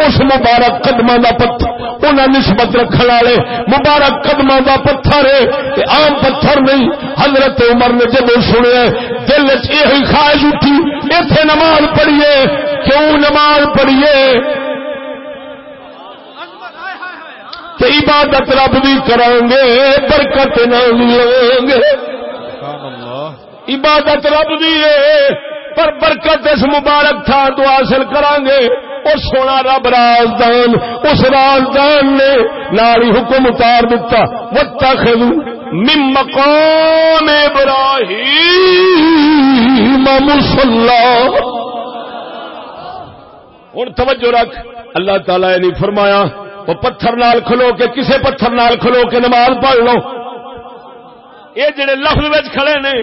اس مبارک قدم دا پتھر۔ انہیں نسبت رکھنے والے مبارک قدم دا پتھر ہے عام پتھر نہیں۔ حضرت عمر نے جب سنیا دل یہ خواہش اٹھی اتے نماز پڑھیے۔ کیوں نماز پڑھیے؟ عبادت رب بھی کریں گے، برکت نہ لیں گے۔ عبادت رب بھی ہے، پر برکت اس مبارک تھان تو حاصل کریں گے۔ اور سونا رب رازدان اس رازدان نے ناری حکم اتار دیتا وتا خلو من مقام ابراہیم مسلح ہوں، توجہ رکھ، اللہ تعالی نے فرمایا، وہ پتھر نال کھلو کے، کسے پتھر نال کھلو کے نماز پڑھ لو۔ یہ جڑے لفظ کھڑے نے،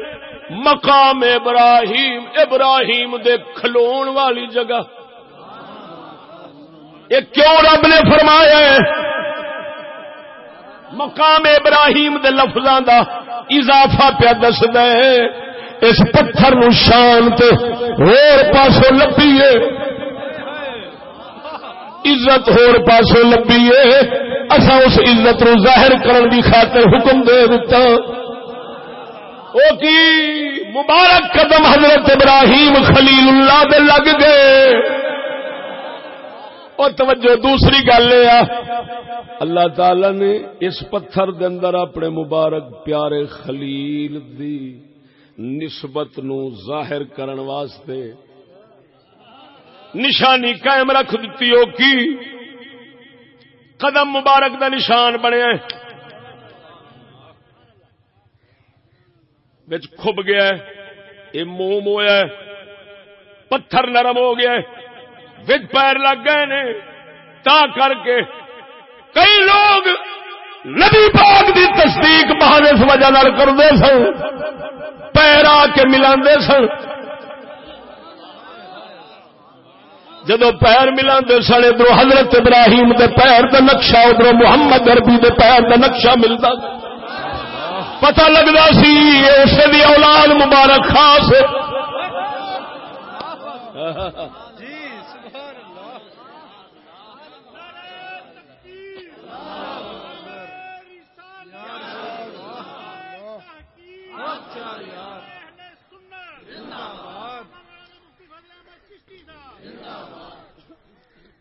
مقام ابراہیم ابراہیم دے کھلون والی جگہ۔ یہ کیوں رب نے فرمایا ہے؟ مقام ابراہیم دے لفظاں دا اضافہ پیا دس دے اس پتھر نو شانت ہور پاسو لبی ہے عزت ہور پاسو لبی ہے اصا اس عزت نو ظاہر کرن دی خاطر حکم دے دیتا او کی مبارک قدم حضرت ابراہیم خلیل اللہ دے لگ گئے۔ اور توجہ، دوسری گل یہ اللہ تعالی نے اس پتھر دے اندر اپنے مبارک پیارے خلیل دی نسبت نو ظاہر کرن واسطے نشانی قائم رکھ دیتی ہو کی؟ قدم مبارک دا نشان بنیا کھب گیا یہ موم ہوا پتھر نرم ہو گیا پیر لگ گئے نے، تا کر کے کئی لوگ نبی پاک دی تصدیق بہان اس وجہ کرتے سن، پیر آ کے ملا سن۔ جدو پیر ملا سن، ادھر حضرت ابراہیم دے پیر دا نقشہ، ادھر محمد اربی دے پیر دا نقشہ ملتا۔ پتہ لگتا سی اسے اولاد مبارک خاص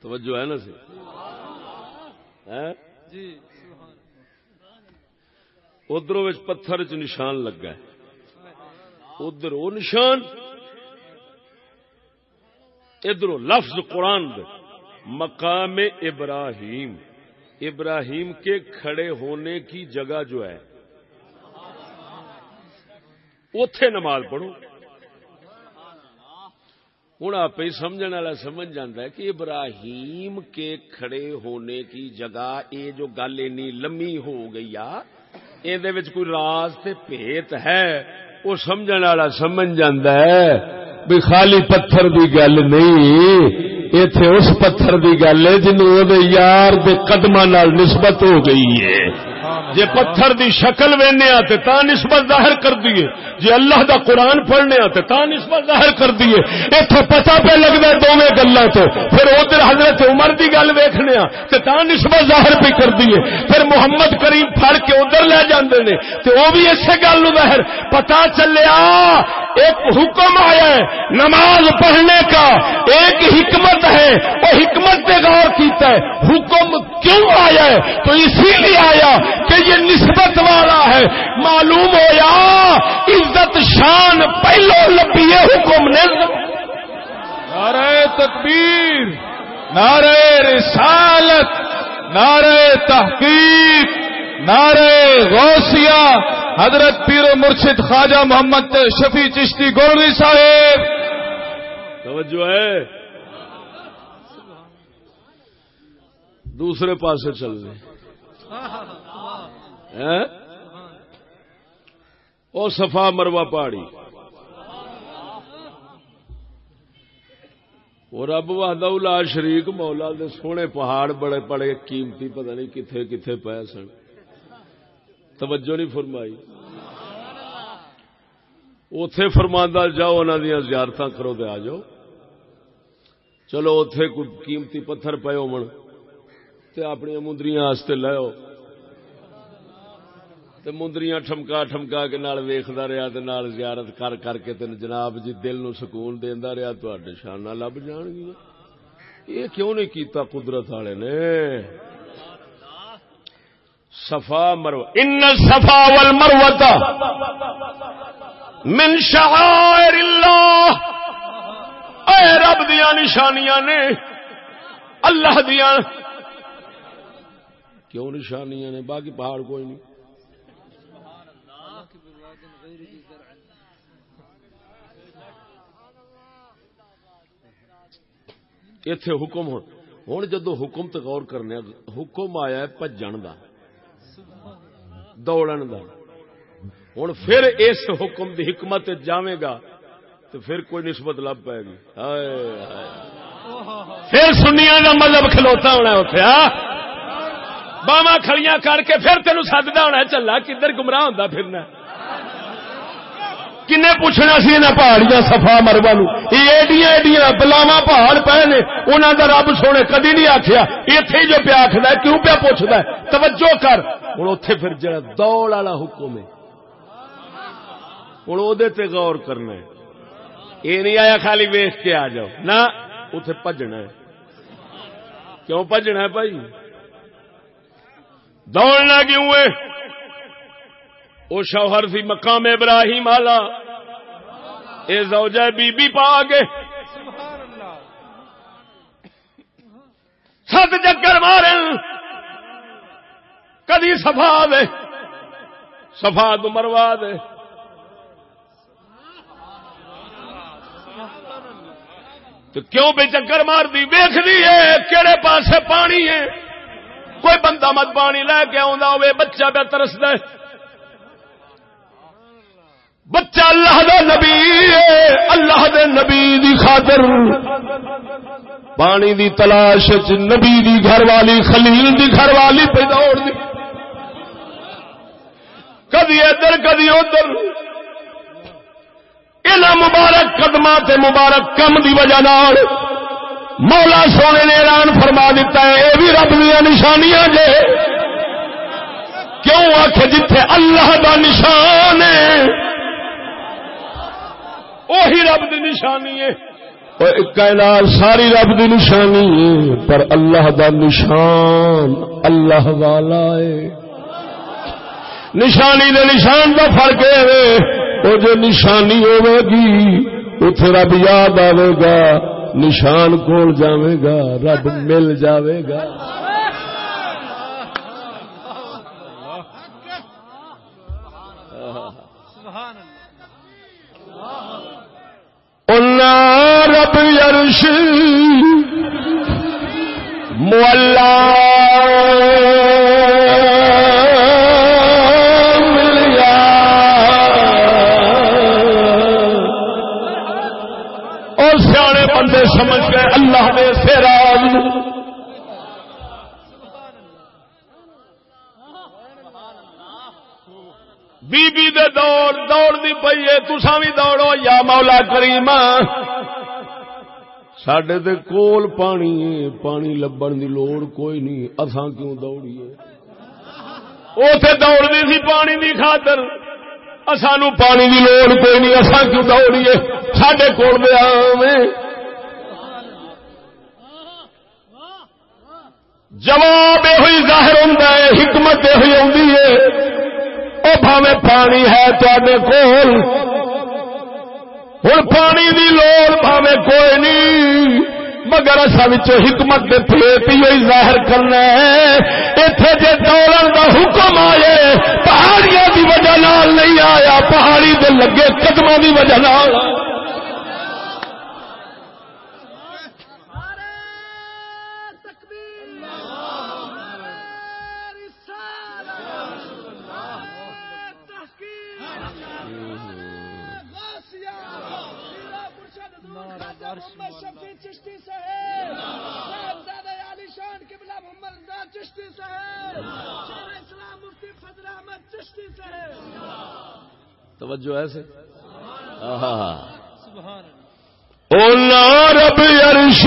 توجہ ہے نا سی؟ جی ادھر پتھر چ نشان لگا ادھر وہ نشان۔ ادھر لفظ قرآن دے۔ مقام ابراہیم۔ ابراہیم کے کھڑے ہونے کی جگہ جو ہے۔ اتے نماز پڑھو۔ ہوں آپ ہی سمجھنے والا سمجھ جاتا ہے کہ ابراہیم کے کھڑے ہونے کی جگہ یہ جو گل اینی لمبی ہو گئی آ یہ کوئی راز تے پیت ہے۔ وہ سمجھنے والا سمجھ جاتا ہے بھی خالی پتھر دی گل نہیں۔ اتے اس پتھر دی گل ہے جنوب یار دے قدم نسبت ہو گئی ہے۔ جے پتھر دی شکل وینے تے تا نسبت ظاہر کر دیے جے اللہ دا قرآن پڑھنے تے تا نسبت ظاہر کر دیے ایتھے پتہ پہ لگدا دوویں گلاں تو۔ پھر ادھر حضرت عمر دی گل ویکھنے تے تا نسبت ظاہر پہ کر دیے پھر محمد کریم پھڑ کے ادھر لے جاندے نے، تے او بھی اسے گل نو ظاہر۔ پتہ چلیا ایک حکم آیا ہے، نماز پڑھنے کا۔ ایک حکمت ہے، وہ حکمت پہ غور کیتا ہے۔ حکم کیوں آیا ہے؟ تو اسی لیے آیا کہ یہ نسبت والا ہے۔ معلوم ہو یا عزت شان پہلو لبی حکم نے۔ نعرہ تکبیر، نعرہ رسالت، نعرہ تحقیق۔ نعرہ غوثیہ حضرت پیر و مرشد خواجہ محمد شفیع چشتی گولوی صاحب۔ توجہ ہے۔ دوسرے پاسے چل رہے او صفا مروا پہاڑی۔ اور اب وحدہ شریک مولا دے سونے پہاڑ بڑے بڑے قیمتی پتہ نہیں کتنے کتنے پے سن۔ توجہ نہیں فرمائی۔ اتے فرماندہ جاؤ انہوں دیا زیارت کرو تو آ جاؤ۔ چلو اتے کوئی قیمتی پتھر پے ہو اپنی مندریاں لو مندریاں ٹھمکا ٹھمکا کے نال ویختا رہا نال زیارت کر کر کے تین جناب جی دل نو سکون دینا رہا تے شانہ لب جان گیا یہ کیوں نہیں کیتا قدرت والے نے؟ صفا مرو ان صفا والمروہ من شعائر اللہ اے رب دیا نشانیاں نے، اللہ دیا کیوں نشانیاں نے؟ باقی پہاڑ کوئی نہیں۔ اتے حکم ہوں جدو حکم تو کرنے، حکم آیا ہے پجن کا دوڑن دا۔ ہوں پھر اس حکم دی حکمت جاوے گا تو پھر کوئی نسبت لب پائے گی۔ پھر سنیا کا مطلب کھلوتا ہونا اتیا ہاں؟ باوا کھڑیاں کر کے پھر تین سدتا ہونا چلا، کدھر گمراہ ہوتا پھرنا کنے پوچھنا سی انہیں پہاڑیاں سفا مروا نو؟ ایڈیاں بلاوا پہاڑ پے نے انہوں کا رب سونے کدی نہیں آخیا اتے جو پیا آخر کیوں پیا پوچھتا ہے؟ توجہ کر۔ ہوں اتے پھر جڑا دوڑ والا حکم ہے۔ ہوں وہ غور کرنا ہے۔ یہ نہیں آیا خالی ویخ کے آ جاؤ۔ نہ اتے پجنا ہے۔ کیوں پجنا ہے بھائی؟ دوڑنا کیوں ہے؟ وہ شوہر سی مقام ابراہیم آلہ اے زوجہ بی بی پا گے ست چکر مارے کدی سفا دے سفا تو مروا دے۔ تو کیوں بے چکر مار دی ویخ دی ہے کہڑے پاسے پانی ہے۔ کوئی بندہ مت پانی لے کے آ بچہ پہ ترس دے بچہ اللہ دا نبی اللہ دے نبی دی خاطر۔ پانی دی تلاش نبی دی گھر والی خلیل دی گھر والی پہ دوڑ دی۔ کدی ادھر کدی ادھر۔ ان مبارک قدم تے مبارک کم دی وجہ نال مولا سونے نے اعلان فرما دیتا ہے یہ بھی رب دیا نشانیاں جے۔ کیوں آخ جتھے اللہ دا نشان ہے وہی رب دی نشانی ہے۔ کائنات ساری رب دی نشانی پر اللہ دا نشان اللہ والا ہے۔ نشانی دے نشان دا فرق ہے وہ جو نشانی ہوے گی اتے رب یاد آئے گا، نشان کول جاوے گا، رب مل جاوے گا سبحان اللہ اللہ رب یرش مولا بی بی دے دوڑ دوڑ دی پئی ہے، تساں بھی دوڑو، یا مولا کریم۔ سڈے تے کول پانی ہے، پانی لبن دی لوڑ کوئی نہیں، اساں کیوں دوڑیے؟ اوتھے دوڑدی سی پانی دی خاطر۔ اسانو پانی دی لوڑ کوئی نہیں، اساں کیوں دوڑیے؟ ساڈے کول دے آویں جواب یہ ہوئی ظاہر ہوتا ہے، حکمت یہ ہوئی آتی ہے۔ وہ بھاوے پانی ہے تے کول۔ ہوں پانی دی لوڑ بھاوے کوئی نہیں۔ مگر اچھا حکمت کے پلیٹ ہی ظاہر کرنا ہے۔ اتے جی دوڑ کا حکم آئے، پہاڑیاں دی وجہ نال نہیں آیا، پہاڑی دے لگے قدموں دی وجہ نال۔ آیا توجہ ایسے؟ سبحان او رب عرش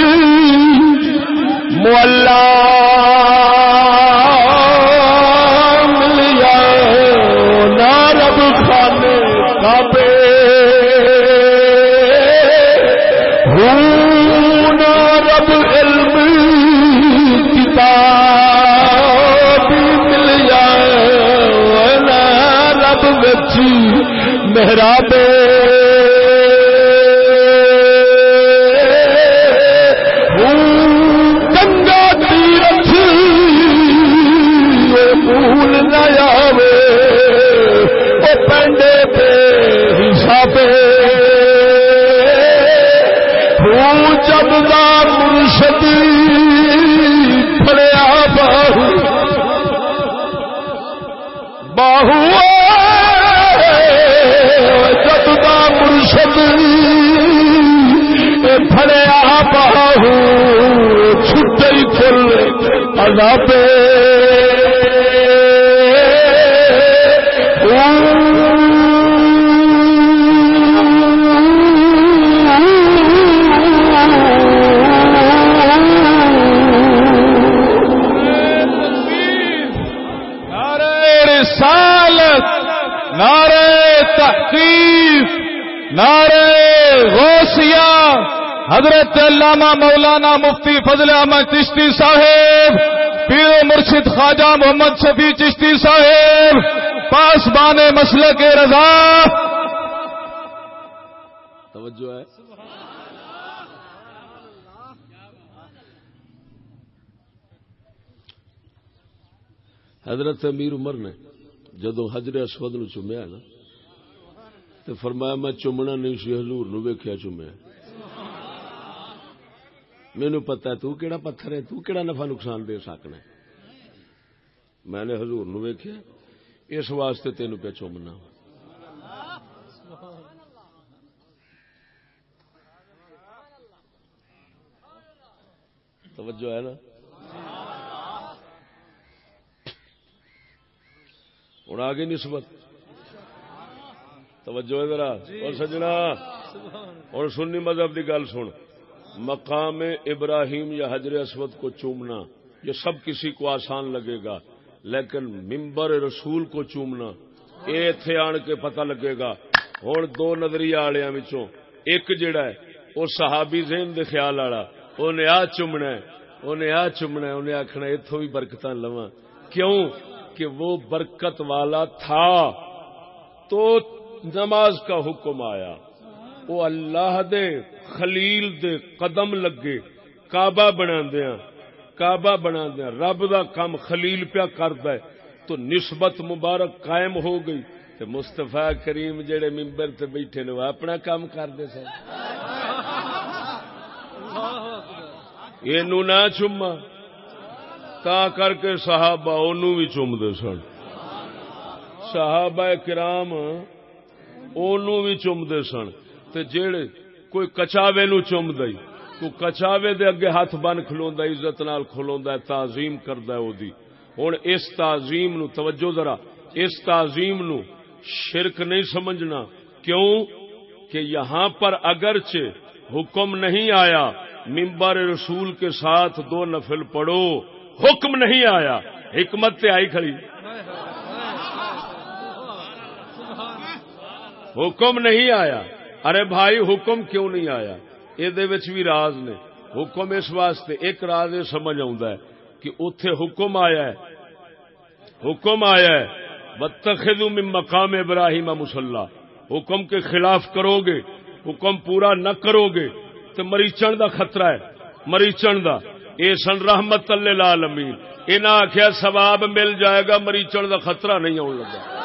مولا ملیا نا رب خانے کعبے محراب عذاب نعرہ حضرت علامہ مولانا مفتی فضل احمد چشتی صاحب پیر مرشد خواجہ محمد شفیع چشتی صاحب پاسبان مسلک کے رضا۔ توجہ ہے۔ حضرت امیر عمر نے جدو حجر اسود نو چومیا نا تو فرمایا میں چومنا نہیں سی، حضور نو ویکھیا چومیا۔ مینو پتا تو کیڑا پتھر ہے، تو کیڑا نفع نقصان دے سکنا میں نے حضور نو ویکھیا، اس واسطے تینو پہ چومنا۔ توجہ ہے نا؟ ہوں آگے نسبت۔ توجہ ہے ذرا۔ اور سجنا۔ اور سنی مذہب کی گل سن۔ مقام ابراہیم یا حجر اسود کو چومنا، یہ سب کسی کو آسان لگے گا، لیکن ممبر رسول کو چومنا، یہ اتے آن کے پتہ لگے گا۔ ہوں دو نظریہ والوں ایک جڑا ہے، وہ صحابی ذہن دے خیال والا، انہیں آ چومنا ہے، انہیں آ چومنا ہے، انہیں آخنا اتوں بھی برکت لوا کیوں؟ کہ وہ برکت والا تھا۔ تو نماز کا حکم آیا۔ وہ اللہ دے خلیل دے قدم لگے کعبہ بنا دیا ہاں، کعبہ بنا دیا ہاں۔ رب دا کام خلیل پیا کردا ہے۔ تو نسبت مبارک قائم ہو گئی۔ تے مستفا کریم جڑے ممبر تے بیٹھے نے، وہ اپنا کام کرتے سن۔ یہ نہ چوما تا کر کے صحابہ انہوں بھی چومتے سن۔ صحابہ کرام انہوں بھی چومتے سن۔ تے جڑے کوئی کچاوے نو چوم دئی کو کچاوے دے اگے ہاتھ بن کھلوندا، عزت نال کھلوندا ہے تعظیم کردا ہے اودی۔ ہن اس تعظیم نو، توجہ ذرا، اس تعظیم نو شرک نہیں سمجھنا۔ کیوں؟ کہ یہاں پر اگرچہ حکم نہیں آیا ممبر رسول کے ساتھ دو نفل پڑھو، حکم نہیں آیا۔ حکمت تے آئی کھڑی۔ حکم نہیں آیا۔ ارے بھائی، حکم کیوں نہیں آیا؟ یہ بھی راز نے۔ حکم اس واسطے، ایک راز یہ سمجھ ہے کہ اتے حکم آیا ہے۔ حکم آیا ہے۔ بتخذ من مقام ابراہیم مسلح حکم کے خلاف کرو گے، حکم پورا نہ کرو گے۔ تو مریچن دا خطرہ ہے۔ مریچن دا۔ اے سن رحمت اللہ عالمین انہاں آخیا ثواب مل جائے گا، مریچن دا خطرہ نہیں آن لگا۔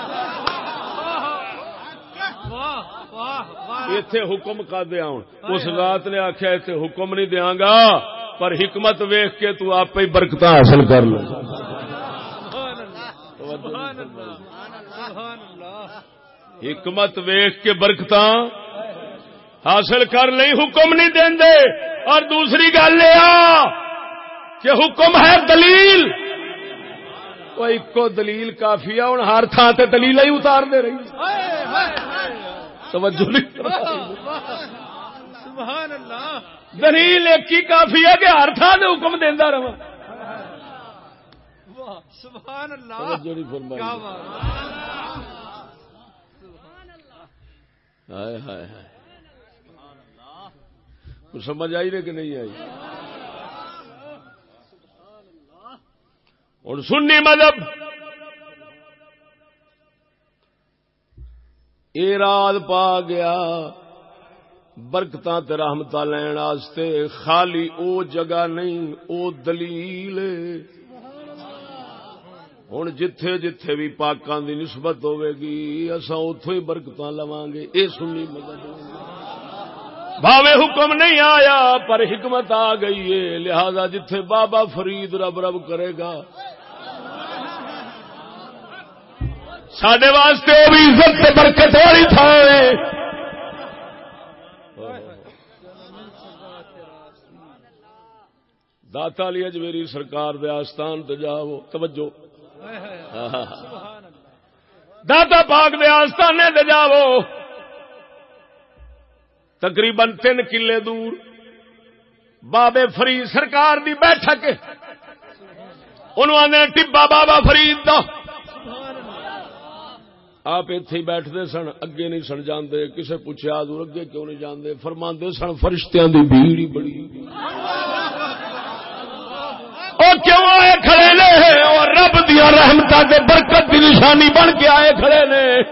اتے حکم کا دیا اس رات نے آخیا اتنے حکم نہیں دیا گا پر حکمت ویخ کے تو آپ ہی برکت حاصل کر لو۔ حکمت ویخ کے برکت حاصل کر لئی حکم نہیں دیں دے اور دوسری گل یہ کہ حکم ہے دلیل۔ وہ ایک دلیل کافی ہے ہوں ہر تھان سے دلیل ہی اتار دے رہی توجہ سبحان اللہ۔ دلیل ایک ہی کافی ہے کہ ہر تھان حکم دینا رہا سبحان اللہ۔ توجہ نہیں فرمائی۔ کیا بات۔ ہائے ہائے ہائے۔ کچھ سمجھ آئی نے کہ نہیں آئی؟ اور سنی مذہب۔ اراد پا گیا۔ برکت رحمت لین واسطے خالی او جگہ نہیں، او دلیل ہوں جتھے جتھے بھی پاکان دی نسبت ہوے گی اصا اتو ہی برکت لواں گے۔ اے سنی مذہب بھاوے حکم نہیں آیا، پر حکمت آ گئی ہے لہذا جتھے بابا فرید رب رب کرے گا سڈے واسطے وہ بھی عزت سے برکت والی تھا داتا لی اجمیری سرکار دے آستان تے جاؤ، توجہ۔ داتا پاک دے آستانے تے جاؤ۔ تقریباً تین کلے دور۔ بابے فرید سرکار دی بیٹھک انہوں نے ٹبا بابا فرید دا۔ آپ اتے بیٹھتے سن، اگے نہیں سن جاندے، کسے پوچھا دور اگے کیوں نہیں جاندے؟ فرماندے سن، فرشتیاں دی بھیڑ ہی بڑی۔ اور کیوں آئے کھڑے نے؟ اور رب دیا رحمتہ کے برکت کی نشانی بن کے آئے کھڑے نے۔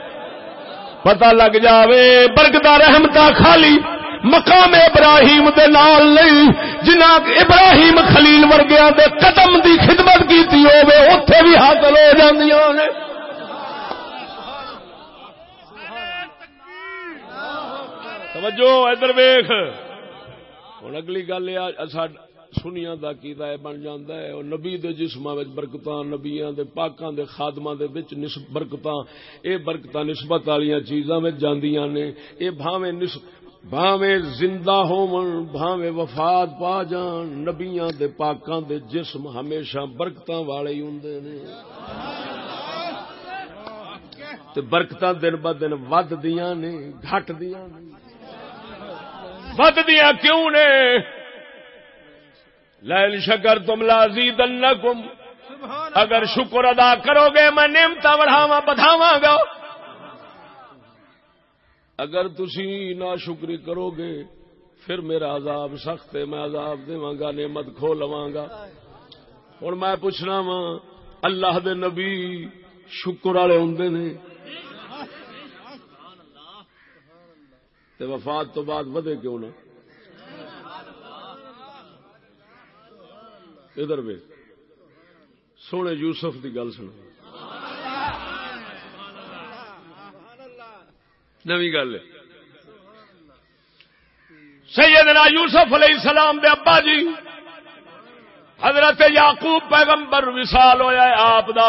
پتہ لگ جاوے برکت رحمتہ خالی مقام ابراہیم دے نال نہیں جنہ ابراہیم خلیل ورگیا دے قدم دی خدمت کیتی ہوے اوتھے بھی حاصل ہو جاندیاں نے۔ توجہ، ادھر ویخ ہوں اگلی گل یہ سنیا دا کیتا ہے بن جاندہ ہے، اور نبی دے جسماں وچ برکتاں، نبیاں دے پاکاں دے خادماں دے وچ نسبت برکتاں۔ اے برکتاں نسبت والیاں چیزاں وچ جاندیاں نے۔ اے بھاویں نسب بھاویں زندہ ہون بھاویں وفات پا جان۔ نبیاں دے پاکاں دے جسم ہمیشہ برکتاں والے ہی ہوندے نے۔ تے برکتاں دن ب دن ود دیاں نے گھٹ دیاں نے۔ ود دیا کیوں نے؟ لائل شکر تم لازی دن اگر شکر ادا کرو گے میں نیمتا بڑھاوا بدھاوا گا۔ اگر تھی نہ شکری کرو گے پھر میرا عذاب سخت ہے میں عذاب دوا گا نعمت کھو لوا گا۔ ہوں میں پوچھنا وا اللہ دے نبی شکر والے ہوں نے؟ تے وفات تو بعد ودے کیوں نہ؟ ادھر وے سونے یوسف دی گل سن نوی گل ہے۔ سیدنا یوسف علیہ السلام دے ابا جی حضرت یعقوب پیغمبر وصال ہویا ہے آپ دا۔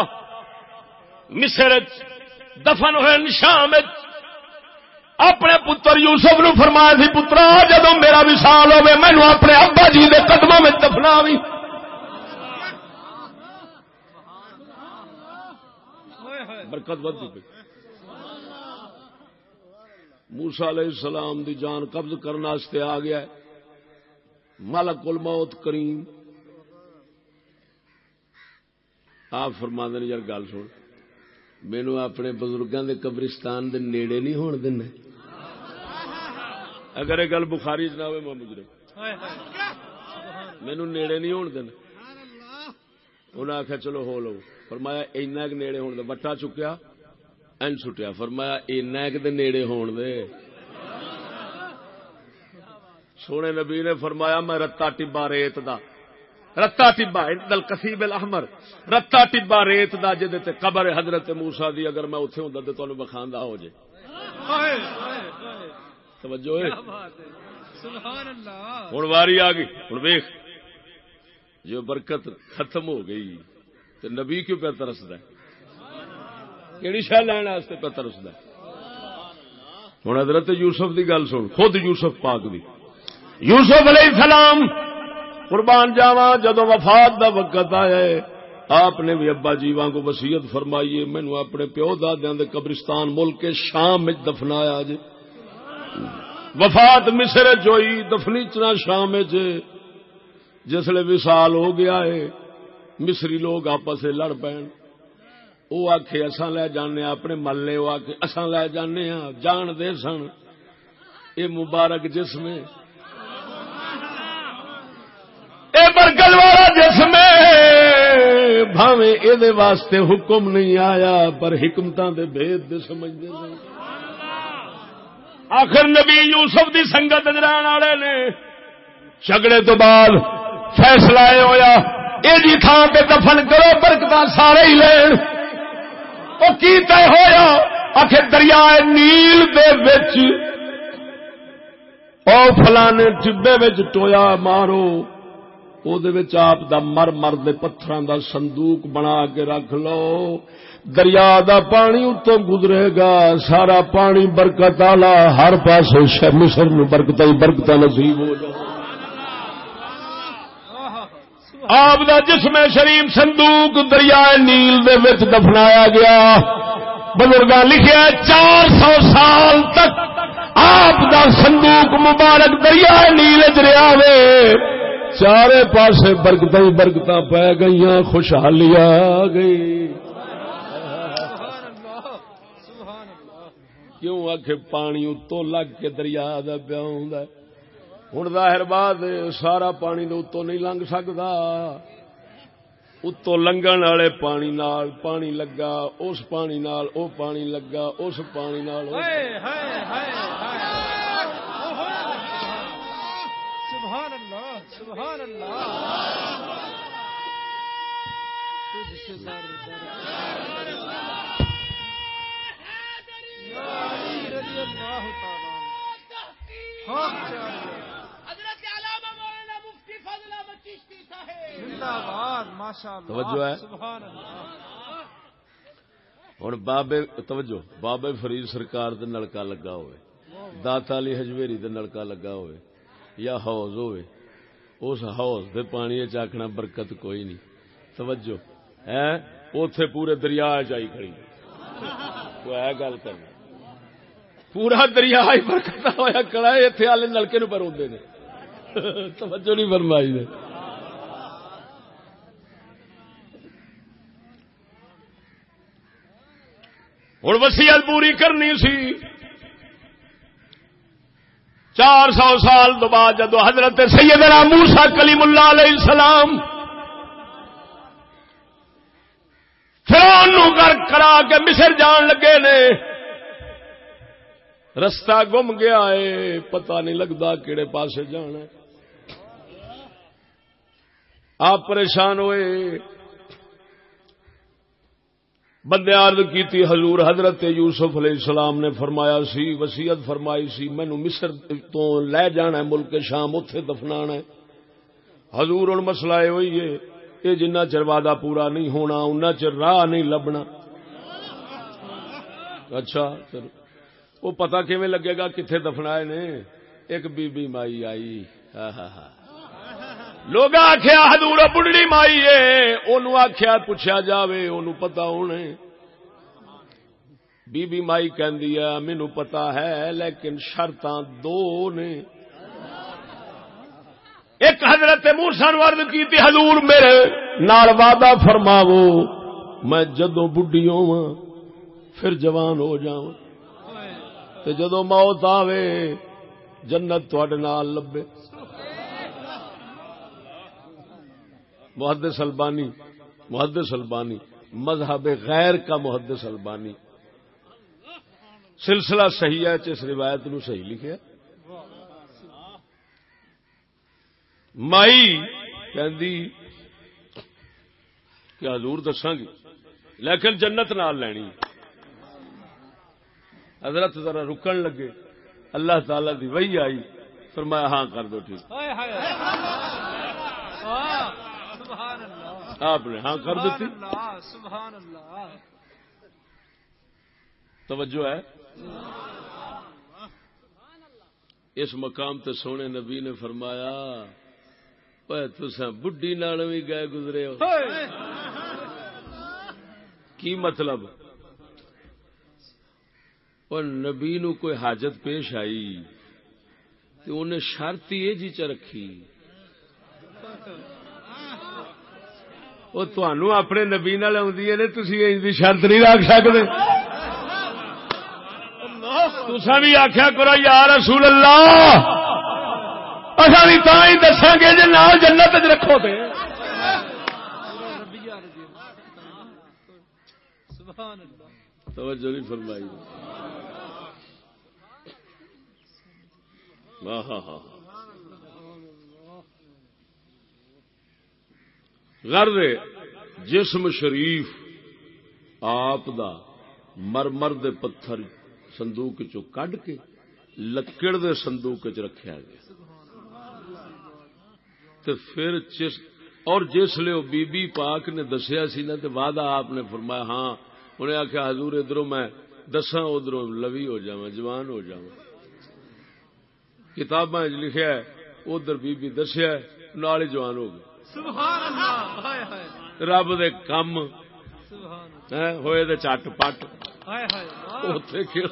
مصر دفن ہوئے شام اپنے پتر یوسف نو فرمایا سی، پترا، جدو میرا وصال ہوے مینو اپنے ابا جی دے قدموں میں دفنا بھی۔ برکت موسا علیہ السلام دی جان قبض کرنے آ گیا ہے۔ ملک الموت کریم۔ آپ فرما دیں یار، گل سن۔ مینو اپنے بزرگوں دے قبرستان دے نیڑے نہیں ہون دینا اگر یہ گل بخاری چ نہ ہوئے میں مجرے مینو نیڑے نہیں ہون دینا انہیں آخیا چلو ہو لو۔ فرمایا اینا کہ نیڑے ہون دے۔ وٹا چکیا این سٹیا۔ فرمایا اینا کہ نیڑے ہون دے۔ سونے نبی نے فرمایا، میں رتا ٹبا ریت دا۔ رتا ٹبا دل کسیب الاحمر، رتا ٹبا ریت دا جے تے قبر حضرت موسی دی، اگر میں اوتھے ہوندا تے تانوں بخاندا ہو جے۔ توجہ ہے۔ سبحان اللہ ہن واری آ گئی۔ ہن ویکھ۔ جو برکت ختم ہو گئی۔ تے نبی کیوں پہ ترسدا ہے؟ کیڑی شہ لین واسطے پہ ترسدا ہے؟ ہن حضرت یوسف دی گل سن۔ خود یوسف پاک دی۔ یوسف علیہ السلام قربان جاوا جدو وفات دا وقت آیا ہے، آپ نے بھی ابا جی وانگو وسیعت فرمائیے مینو اپنے پیو دادیا دے قبرستان ملک کے شام وچ دفنایا جے وفات مصر چوئی دفنی چنا شام چ جسل وصال ہو گیا ہے، مصری لوگ آپس سے لڑ پین۔ وہ آخے اساں لے جانے اپنے ملے وہ آخے اساں لے جانے ہاں جان دے سن۔ یہ مبارک جسم ہے۔ اے برگل والا جسم بھاوے یہ واسطے حکم نہیں آیا، پر حکمتاں دے بھید دے سمجھتے ہیں آخر نبی یوسف دی سنگت نران والے نے جھگڑے تو بعد فیصلہ یہ ہویا اے جی تھان پہ دفن کرو برکت سارے ہی لین۔ وہ کی طے ہویا؟ آخر دریائے نیل دے وچ او فلانے ٹبے وچ ٹویا مارو۔ او آپ دا مر مر دے پتھراں دا صندوق بنا کے رکھ لو دریا دا پانی اتوں گزرے گا سارا پانی برکت آلا ہر پاسے مصر نو برکت ہی برکت نصیب ہو جائے آپ دا جسم شریف صندوق دریائے نیل دے وچ دفنایا گیا بزرگاں لکھیا چار سو سال تک آپ دا صندوق مبارک دریائے نیل چ رہا وے چارے پاسے برکت ہی برکت پی گئی خوشحالی آ گئی۔ کیوں آخ پانی اتو لگ کے دریا پیا ہوں ظاہر بعد سارا پانی تو اتو نہیں لنگ سکتا اتو لنگن والے پانی نال پانی لگا، اس پانی نال او پانی لگا، اس پانی نال سبحان سبحان اللہ. تجھ سے در در. یا علی رضی اللہ تعالی حق چاہیے زندہ باد ماشاء اللہ توجہ ہے؟ سبحان اللہ. ہوں بابے توجہ بابے فرید سرکار دے نلکا لگا ہوئے داتا علی ہجویری دے نلکا لگا ہوئے یا حوض ہوئے اس حوض دے پانی چکھنا برکت کوئی نہیں۔ توجہ۔ ہے اتے پورے دریا چائی کھڑی۔ تو ہے گل کرنا۔ پورا دریا برکت ہوا کڑا اتنے والے نلکے نو پر نے۔ توجہ نہیں فرمائی نے۔ ہوں وسیعت پوری کرنی سی۔ چار سو سال تو بعد جدو حضرت سیدنا موسا کلیم اللہ علیہ السلام فرون گھر کرا کے مصر جان لگے نے، رستہ گم گیا ہے، پتہ نہیں لگتا کہڑے پاسے جانا آپ پریشان ہوئے بندے عرض کیتی حضور حضرت یوسف علیہ السلام نے فرمایا سی وسیعت فرمائی سی مینو مصر تو لے جانا ہے، ملک شام اتے دفنا ہے۔ حضور ہوں مسئلہ یہ ہوئی ہے یہ جنہ چر وعدہ پورا نہیں ہونا ان چر راہ نہیں لبنا۔ اچھا چلو۔ وہ پتا کیون لگے گا کتنے دفنا نے؟ ایک بی بی مائی آئی۔ ہاں ہاں ہاں۔ لوگ آخیا ہدور بڑھڑی مائی ہے۔ ان آخیا پوچھا جائے ان پتا ہونے۔ بی بی مائی کہندی ہے مینو پتا ہے، لیکن شرط دو نے۔ ایک حضرت موسن ورد کی تھی حضور میرے نال وعدہ فرماو میں جدو بڈی ہوا پھر جوان ہو جاؤں جدو موت آوے، جنت تھوڑے نال لبے۔ محدث البانی محدث البانی، مذہب غیر کا محدث البانی۔ سلسلہ صحیح ہے اس روایت نو صحیح لکھے مائی کہ حضور دساں گی؟ لیکن جنت نال لینی۔ حضرت ذرا رکن لگے۔ اللہ تعالی دی وہی آئی، فرمایا ہاں کر دو ٹھیک۔ آپ نے ہاں کر دیتی؟ توجہ ہے؟ اس مقام تے سونے نبی نے فرمایا بڈی نال بھی گئے گزرے ہو۔ کی مطلب؟ اور نبی نو کوئی حاجت پیش آئی تو انہیں شرط یہ جی چ رکھی۔ وہ تنوع اپنے نبی نال آدی نے تھی شرط نہیں رکھ سکتے تسا بھی آخیا کرو، یا رسول اللہ اصا بھی تا ہی دساں گے جی نال جنت رکھو تے۔ توجہ نہیں فرمائی۔ ہاں ہاں ہاں غرض جسم شریف آپ دا مرمر دے پتھر صندوق چو کڈ کے لکڑ دے صندوق چ رکھیا گیا۔ تے پھر جس اور جس لیے بی بی پاک نے دسیا سی نا، تے وعدہ آپ نے فرمایا ہاں انہیں آخیا حضور ادھروں میں دساں، ادھروں لوی ہو جاواں، جوان ہو جاواں۔ کتاباں لکھیا ہے، ادھر بی بی دسیا نال جوان ہو گئے۔ سبحان اللہ. ہائے ہائے. رب دے کم. ہوئے دے چٹ پٹ. ہائے ہائے. اوتھے کیوں؟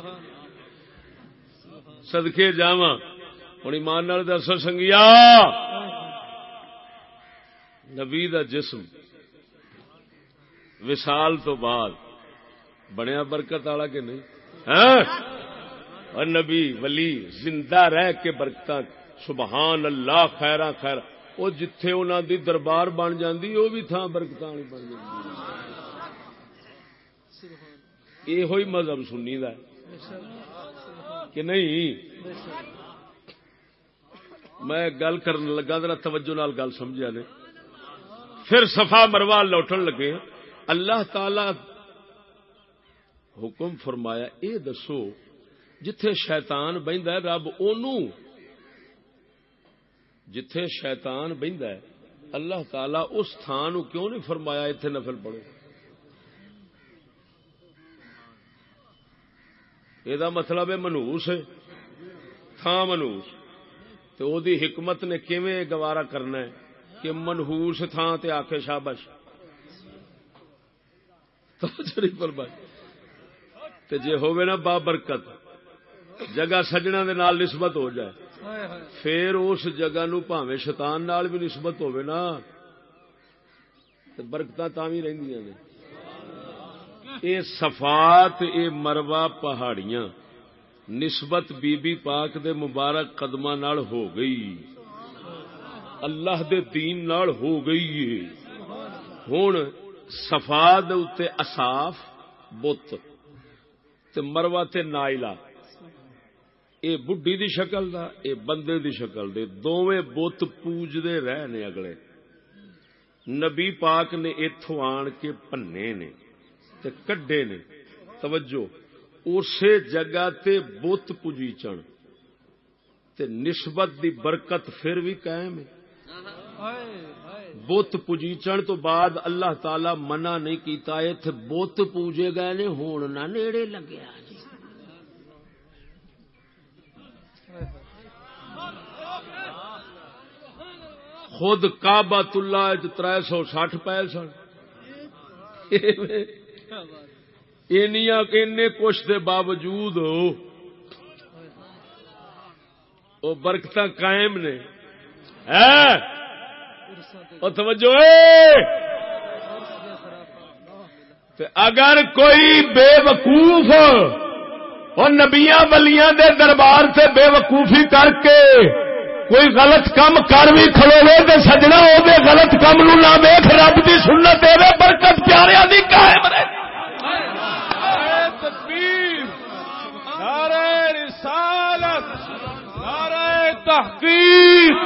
صدقے جاواں. ہن ایمان نال دسو سنگیا. نبی دا جسم. وصال تو بعد. بنیا برکت والا کہ نہیں؟ اور نبی ولی زندہ رہ کے برکت سبحان اللہ خیرا خیر. وہ جتھے انہوں دی دربار بن جاندی، وہ بھی تھان برکت والی بن جاندی۔ یہ ہوئی مذہب سنی دا ہے۔ کہ نہیں؟ میں گل کرن لگا، ذرا توجہ نال گل سمجھا نے۔ پھر صفا مروا لوٹن لگے۔ اللہ تعالی حکم فرمایا، اے دسو، جتھے شیطان بہندا ہے، رب اونوں جتھے شیطان بہندا ہے، اللہ تعالی اس تھان نو کیوں نہیں فرمایا ایتھے نفل پڑھو؟ یہ مطلب ہے منوس تھان منوس۔ تو او دی حکمت نے کیویں گوارا کرنا ہے کہ منہوس تھان تے آکھے شابش؟ توجہ فرمائی۔ تے جے ہوے نا بابرکت جگہ سجنا دے نال نسبت ہو جائے۔ پھر اس جگہ نو پاویں شیطان نال بھی نسبت ہوے نا تے برکتاں تاں وی رہندیاں نے اے صفات اے مروا پہاڑیاں نسبت بی بی پاک دے مبارک قدماں نال ہو گئی اللہ دے دین نال ہو گئی ہے ہن صفا دے اوتے اصاف بت تے مروا تے نائلہ اے بڈی دی شکل دا، اے بندے دی شکل دے۔ دوویں بت پوجدے رہے نے اگلے۔ نبی پاک نے ایتھوں آن کے پنے نے تے کڈے نے۔ توجہ اسی جگہ تے بت پوجیچن۔ تے نسبت دی برکت پھر بھی قائم ہے۔ بت پوجیچن تو بعد اللہ تعالی منع نہیں کیتا ایتھے بت پوجے گئے نے، ہون نہ نیڑے لگیا جی خود کعبۃ اللہ تر سو سٹھ پائے سن۔ کچھ دے باوجود وہ برکت قائم نے۔ توجہ اگر کوئی بے وقوف اور نبیاں ولیاں دے دربار سے بے وقوفی کر کے کوئی غلط کام کر بھی کھلوے تو سجنا وہ غلط کام نو نہ ویخ رب کی سنت دے برکت پیاریا دی قائم رہے۔ تحقیق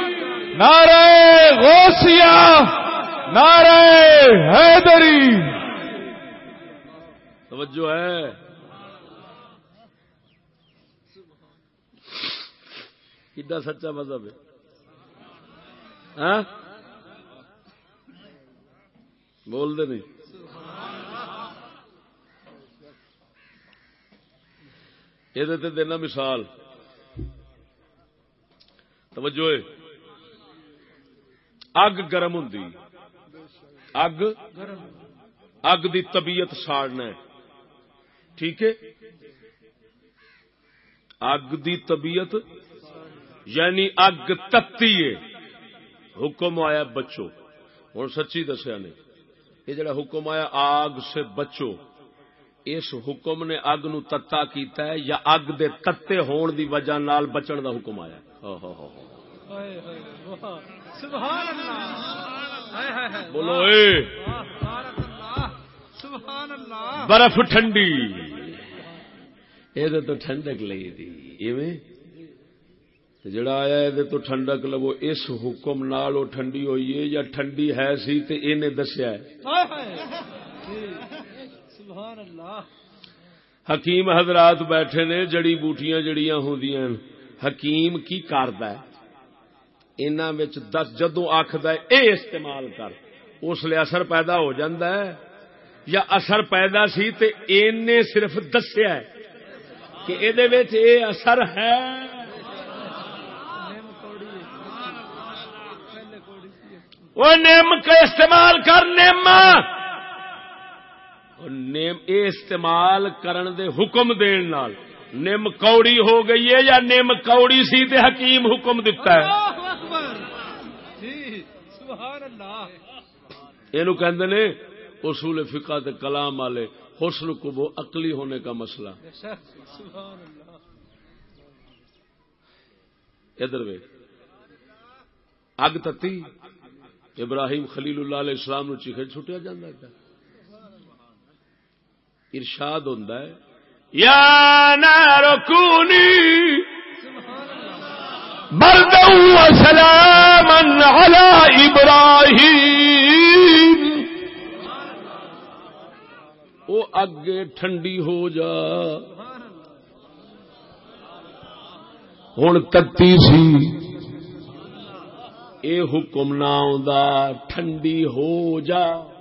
نعرہ غوثیہ نعرہ حیدری۔ توجہ ہے۔ کڈا سچا مذہب ہے؟ ہاں؟ بول دے نہیں۔ یہ دینا مثال۔ توجہ اگ گرم ہوں اگ؟ اگ دی طبیعت ساڑنا ٹھیک ہے؟ اگ دی طبیعت یعنی اگ تتی ہے۔ حکم آیا بچو۔ ہوں سچی دسیا نے یہ جڑا حکم آیا آگ سے بچو اس حکم نے اگ نو تتا کیتا ہے یا اگ دے تتے ہون دی وجہ نال بچن دا حکم آیا۔ بولو اے۔ برف ٹھنڈی۔ یہ تو ٹھنڈک لئی دی جڑا آیا یہ تو ٹھنڈک لو اس حکم نال وہ ٹھنڈی ہوئی ہے یا ٹھنڈی ہے سی تے انہیں دسیا ہے حکیم حضرات بیٹھے نے جڑی بوٹیاں جڑیاں ہوں حکیم کی کرد دس جدو آخد اے استعمال کر اس لیے اثر پیدا ہو جاندہ ہے یا اثر پیدا سی تے اینے صرف دسیا ہے کہ اے اثر ہے وہ نیم کا استعمال کر نیم نیم اے استعمال کرن دے حکم دین نال۔ نم کوڑی ہو گئی ہے یا نم کوڑی سی تے حکیم حکم دیتا ہے؟ یہ کہندے نے اصول فقہ تے کلام والے حسن کو وہ عقلی ہونے کا مسئلہ۔ ادھر وے اگ تتی۔ ابراہیم خلیل اللہ علیہ السلام نو چیخے چھٹیا جاندہ ہے ارشاد ہوتا ہے، یا نارکونی بردو سلام علی ابراہیم۔ وہ اگے ٹھنڈی ہو جا۔ ہوں تتی سی۔ اے حکم نہ ٹھنڈی ہو جا۔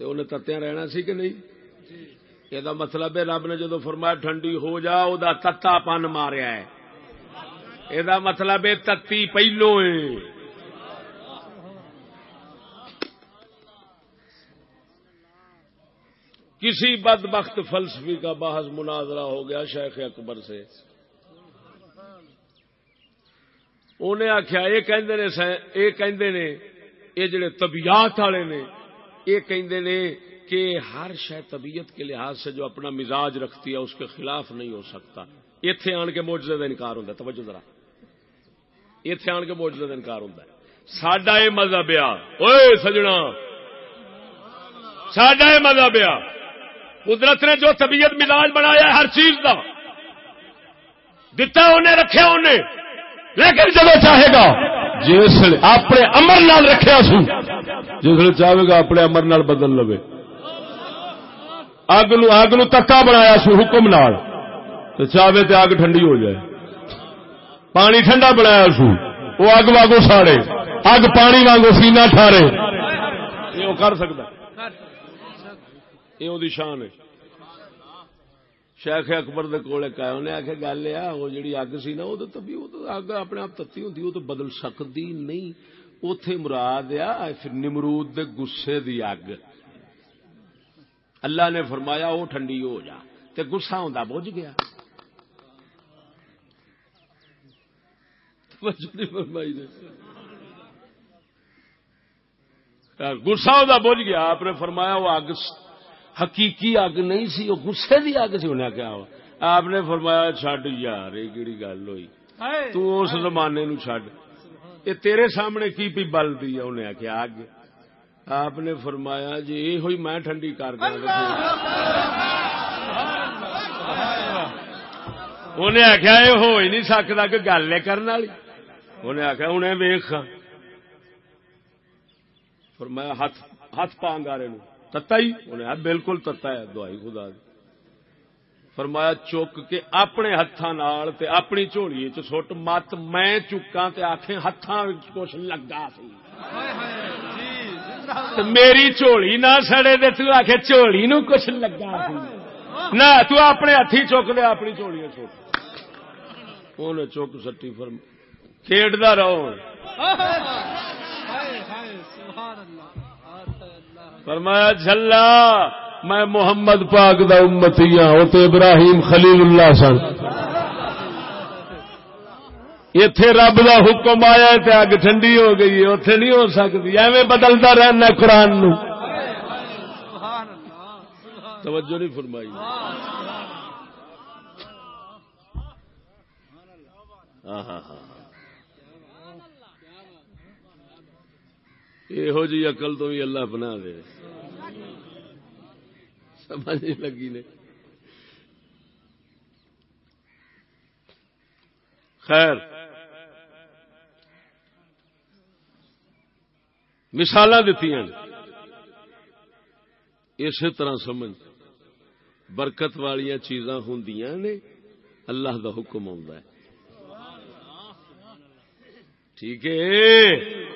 انہیں تتیا رہنا سی کہ نہیں؟ یہ مطلب ہے رب نے جدو فرمایا ٹھنڈی ہو جا وہ تتا پن ماریا ہے۔ یہ مطلب ہے تتی پہلو ہے۔ کسی بد بخت فلسفی کا بحث مناظرہ ہو گیا شیخ اکبر سے۔ انہیں آخیا یہ کہندے نے یہ جڑے طبیعت والے نے، یہ کہندے نے کہ ہر شہ طبیعت کے لحاظ سے جو اپنا مزاج رکھتی ہے، اس کے خلاف نہیں ہو سکتا۔ اتے آن کے موجودہ کا انکار ہوتا ہے۔ توجہ ذرا۔ اتے آن کے موجودہ کا انکار ہوتا ہے۔ سڈا یہ مذہب آ۔ سجنا۔ سڈا یہ مذہب آ۔ قدرت نے جو طبیعت مزاج بنایا ہر چیز کا دتا انہیں رکھا انہیں۔ لیکن جب چاہے گا جس اپنے امر نال رکھا سو۔ جس چاہے گا اپنے امر نال بدل لو اگ نو اگ نو تکا بنایا سو حکم نال۔ تو چاہے تو اگ ٹھنڈی ہو جائے۔ پانی ٹھنڈا بنایا سو۔ وہ اگ واگو ساڑے۔ اگ پانی واگو سینا ٹھارے۔ یہ کر سکتا۔ یہ شان ہے۔ شیخ اکبر دے کول ایک انہیں آخیا، گل ہے، وہ جڑی اگ سی نا، وہ تو تبھی وہ تو اگ اپنے آپ تتی ہوتی وہ تو بدل سکتی نہیں۔ اتے مراد آ، پھر نمرود دے گسے دی اگ۔ اللہ نے فرمایا وہ ٹھنڈی ہو جا۔ تے گسا ہوں بج گیا۔ فرمائی نے۔ گسا ہوں بج گیا۔ آپ نے فرمایا، وہ اگ حقیقی اگ نہیں سی وہ گسے کی اگ سی انہیں کیا آپ نے فرمایا چڈ یار یہ کہڑی گل ہوئی۔ تو اس زمانے نو چڈ یہ تیرے سامنے کی پی بل دی انہیں آخیا اگ۔ آپ نے فرمایا جی یہ ہوئی میں ٹھنڈی کر دیا انہیں آخیا یہ ہو ہی نہیں سکتا کہ گل ہے کرنے والی۔ انہیں آخیا انہیں ویخ فرمایا ہاتھ ہاتھ پانگارے نو۔ تتا ہی انہیں بالکل تتا ہے دوائی خدا دی۔ فرمایا چک کے اپنے ہاتھوں تے اپنی جھولی چٹ مت میں چکا سی۔ میری جھولی نہ سڑے دے تو آخ جھولی نو کچھ لگا سی۔ نہ تو اپنے ہاتھی چک لیا اپنی انہیں چک سٹی فرم کھیڈتا رہو۔ فرمایا، جھلا، میں محمد پاک دا امتی ہاں وہ تو ابراہیم خلیل اللہ سن۔ اتے رب دا حکم آیا تے اگ ٹھنڈی ہو گئی اتے نہیں ہو سکتی، ایویں بدلتا رہنا قرآن نو۔ توجہ نہیں فرمائی۔ ہاں ہاں ہاں, ہاں۔ یہو جی اقل تو بھی اللہ بنا دے۔ سمجھ نہیں لگی نے۔ خیر۔ مثال دیتی اسی طرح سمجھ۔ برکت والی چیزاں ہوں نے۔ اللہ دا حکم آ ٹھیک ہے۔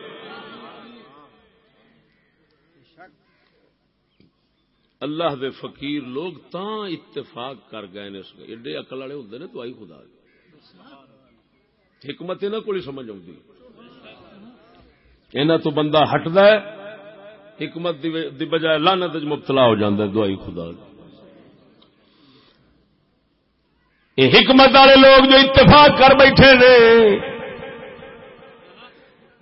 اللہ دے فقیر لوگ تا اتفاق کر گئے نے ایڈے اکل والے ہوں نے تو آئی خدا حکمت انہوں کو سمجھ آتی انہوں تو بندہ ہٹد حکمت دی بجائے لانت مبتلا ہو جاتا ہے دعائی خدا یہ حکمت والے لوگ جو اتفاق کر بیٹھے نے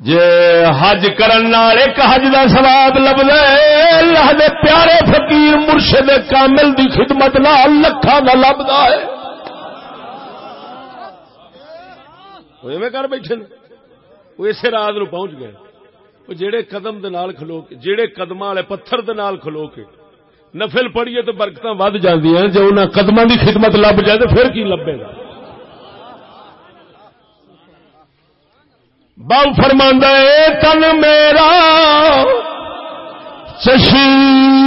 جے حج کرن ایک حج دا ثواب لبد اللہ دے پیارے فقیر مرشد کامل دی خدمت نال لکھاں دا لبدا ہے۔ وہ کر بیٹھے وہ اسے رات نو پہنچ گئے۔ وہ جڑے قدم دے نال کھلو کے جڑے قدم والے پتھر دے نال کھلو کے۔ نفل پڑھیے تو برکت ود جاندیاں، جے انہاں قدماں دی خدمت لب جائے تو پھر کی لبے گا؟ باؤ فرماندہ تن میرا چشم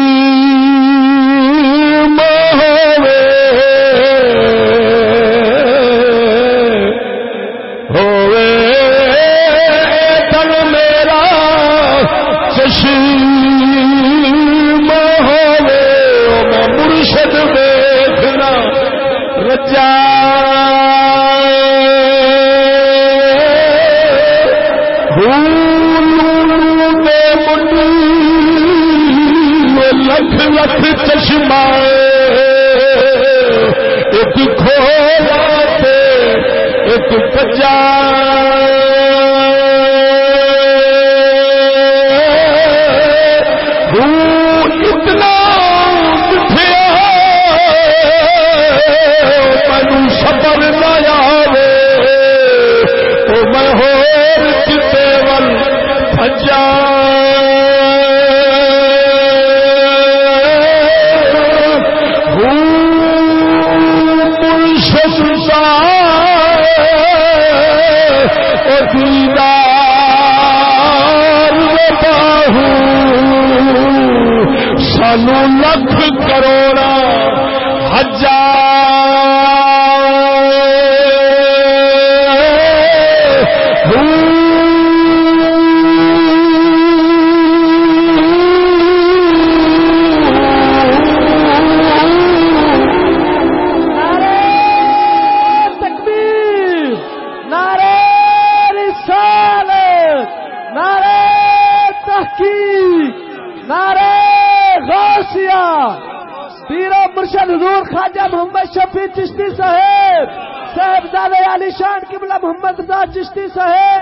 چشتی صاحب۔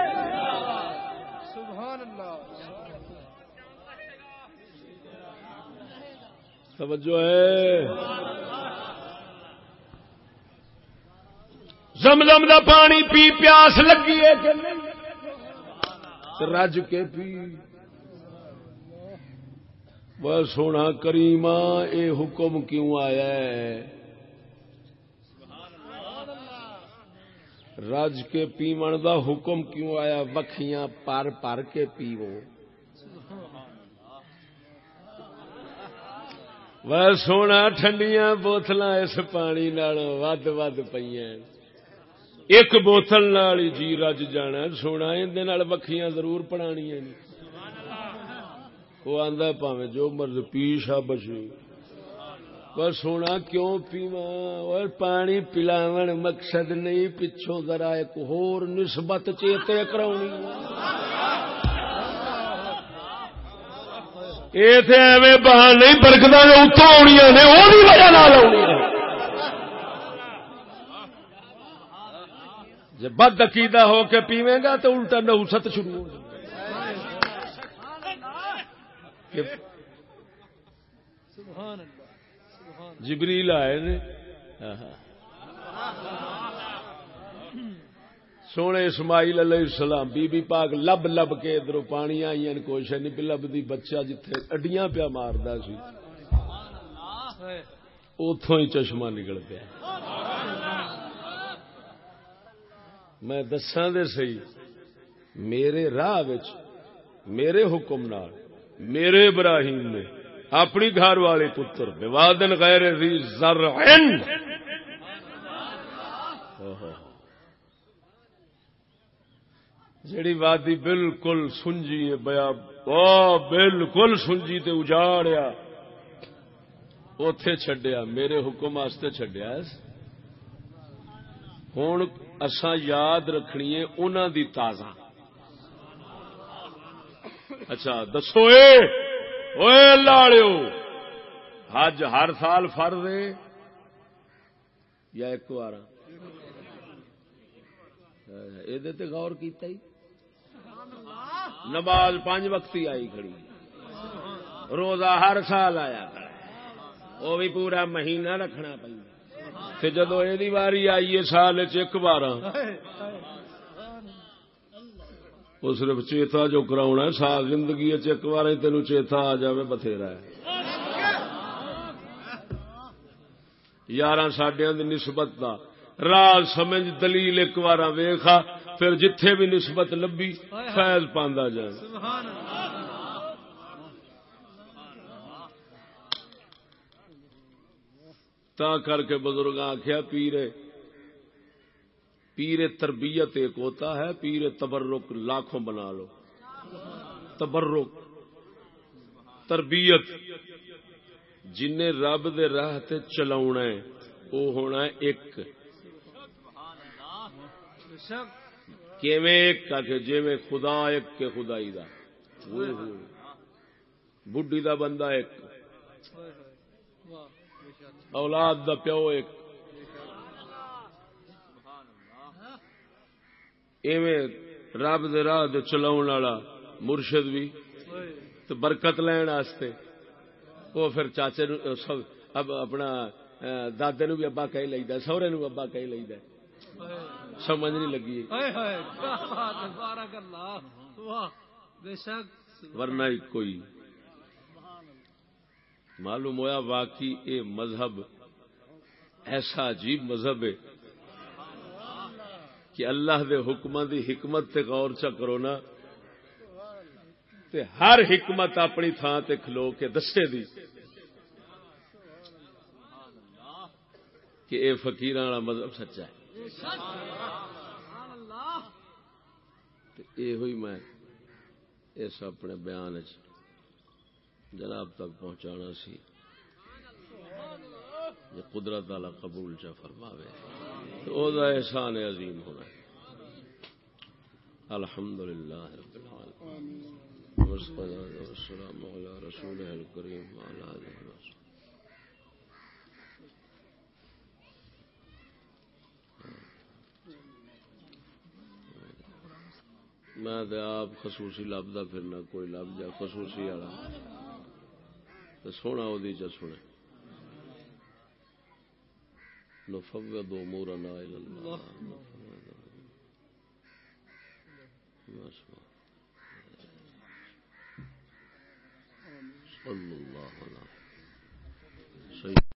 سبحان اللہ توجہ ہے۔ زمزم دا پانی پی، پیاس لگی ہے کہ نہیں؟ رج کے پی۔ وہ سونا کریما اے حکم کیوں آیا ہے؟ رج کے پیمن دا حکم کیوں آیا؟ وکھیاں پر پر کے پیو وہ سونا ٹھنڈیاں بوتل اس پانی نال ود ود پہ ایک بوتل نال جی رج جانا سونا اندر بکھیاں ضرور پڑھانیاں نہیں وہ آندا پاوے جو مرض پیشا بچے پر سونا کیوں پیوا اور پانی پلاون مقصد نہیں پچھوں ذرا ایک ہور نسبت چیتے یہ تو ایویں بہان نہیں برکت اتوں آنی نے وہ وجہ آنی جب بد عقیدہ ہو کے پیوے گا تو الٹا نوست شروع ہو جائے سبحان اللہ جبریل آئے نے۔ سونے اسماعیل علیہ السلام، بی بی پاک لب لب کے ادھر پانی آئی کوشش نہیں پی لبھی بچہ جتھے اڈیاں پیا ماردا سی۔ اتوں ہی چشمہ نکل پیا۔ میں دساں دے سی میرے راہ میرے حکم نال، میرے ابراہیم نے اپنی گھر والے پتر بوادن غیر ذی زرعن. وادی بالکل سنجی ہے، بیا بالکل سنجی تے اجاڑیا، اوتھے چھڈیا، میرے حکم واسطے چھڈیا ہوں اساں یاد رکھنی ہے انہاں دی تازہ۔ اچھا دسو اے۔ اوے لاڑیو حج ہر سال فرض ہے یا ایک بار یہ غور کیتا ہی۔ نماز پانچ وقت ہی آئی کھڑی۔ روزہ ہر سال آیا کھڑا وہ بھی پورا مہینہ رکھنا پہ جدو یہ واری آئی ہے سال چ ایک بار وہ صرف چیتا جو کراؤنا ہے سال زندگی ایک بار تین چیتا آ جائے بتھیرا ہے یار سڈیا نسبت کا راز سمجھ دلیل ایک بار ویخا پھر جتھے بھی نسبت لبھی فیض پاندا جائے تا کر کے بزرگ آخیا پیرے پیر تربیت ایک ہوتا ہے، پیر تبرک لاکھوں بنا لو۔ تبرک، تربیت۔ جن رب دے راہ تے چلاونا ہے، وہ ہونا ہے ایک۔ کیویں ایک؟ کہ جی خدا ایک کے خدائی دا۔ اوئے ہوئے۔ بڈھی دا بندہ ایک۔ اولاد دا پیو ایک۔ ایویں رب دے راہ دے چلاون والا مرشد بھی تے برکت لین واسطے۔ وہ پھر چاچے نو سب اب اپنا دادے نو بھی ابا کہی لਈدا سہرے نو ابا کہی ہوئے سمجھ نہیں لگی۔ بات ہے بارک اللہ۔ واہ بے شک۔ ورنہ کوئی۔ معلوم ہوا واقعی اے مذہب ایسا عجیب مذہب ہے۔ کہ اللہ دے حکماں دی حکمت تے غور چا کرونا تے ہر حکمت اپنی تھان تے کھلو کے دسے دی۔ کہ اے فکیر والا مذہب سچا ہے۔ یہ ہوئی میں اس اپنے بیان جناب تک پہنچانا سی۔ یہ قدرت والا قبول چا فرماوے تو او دا احسان عظیم ہونا ہے۔ الحمد للہ رب العالمین۔ والصلاة والسلام على رسوله الكريم وعلى آله وصحبه میں تے آپ خصوصی لبدا پھرنا کوئی لب جا خصوصی والا۔ تو سونا ودی چ سنے نفوض امورنا الى الله صلى الله عليه وسلم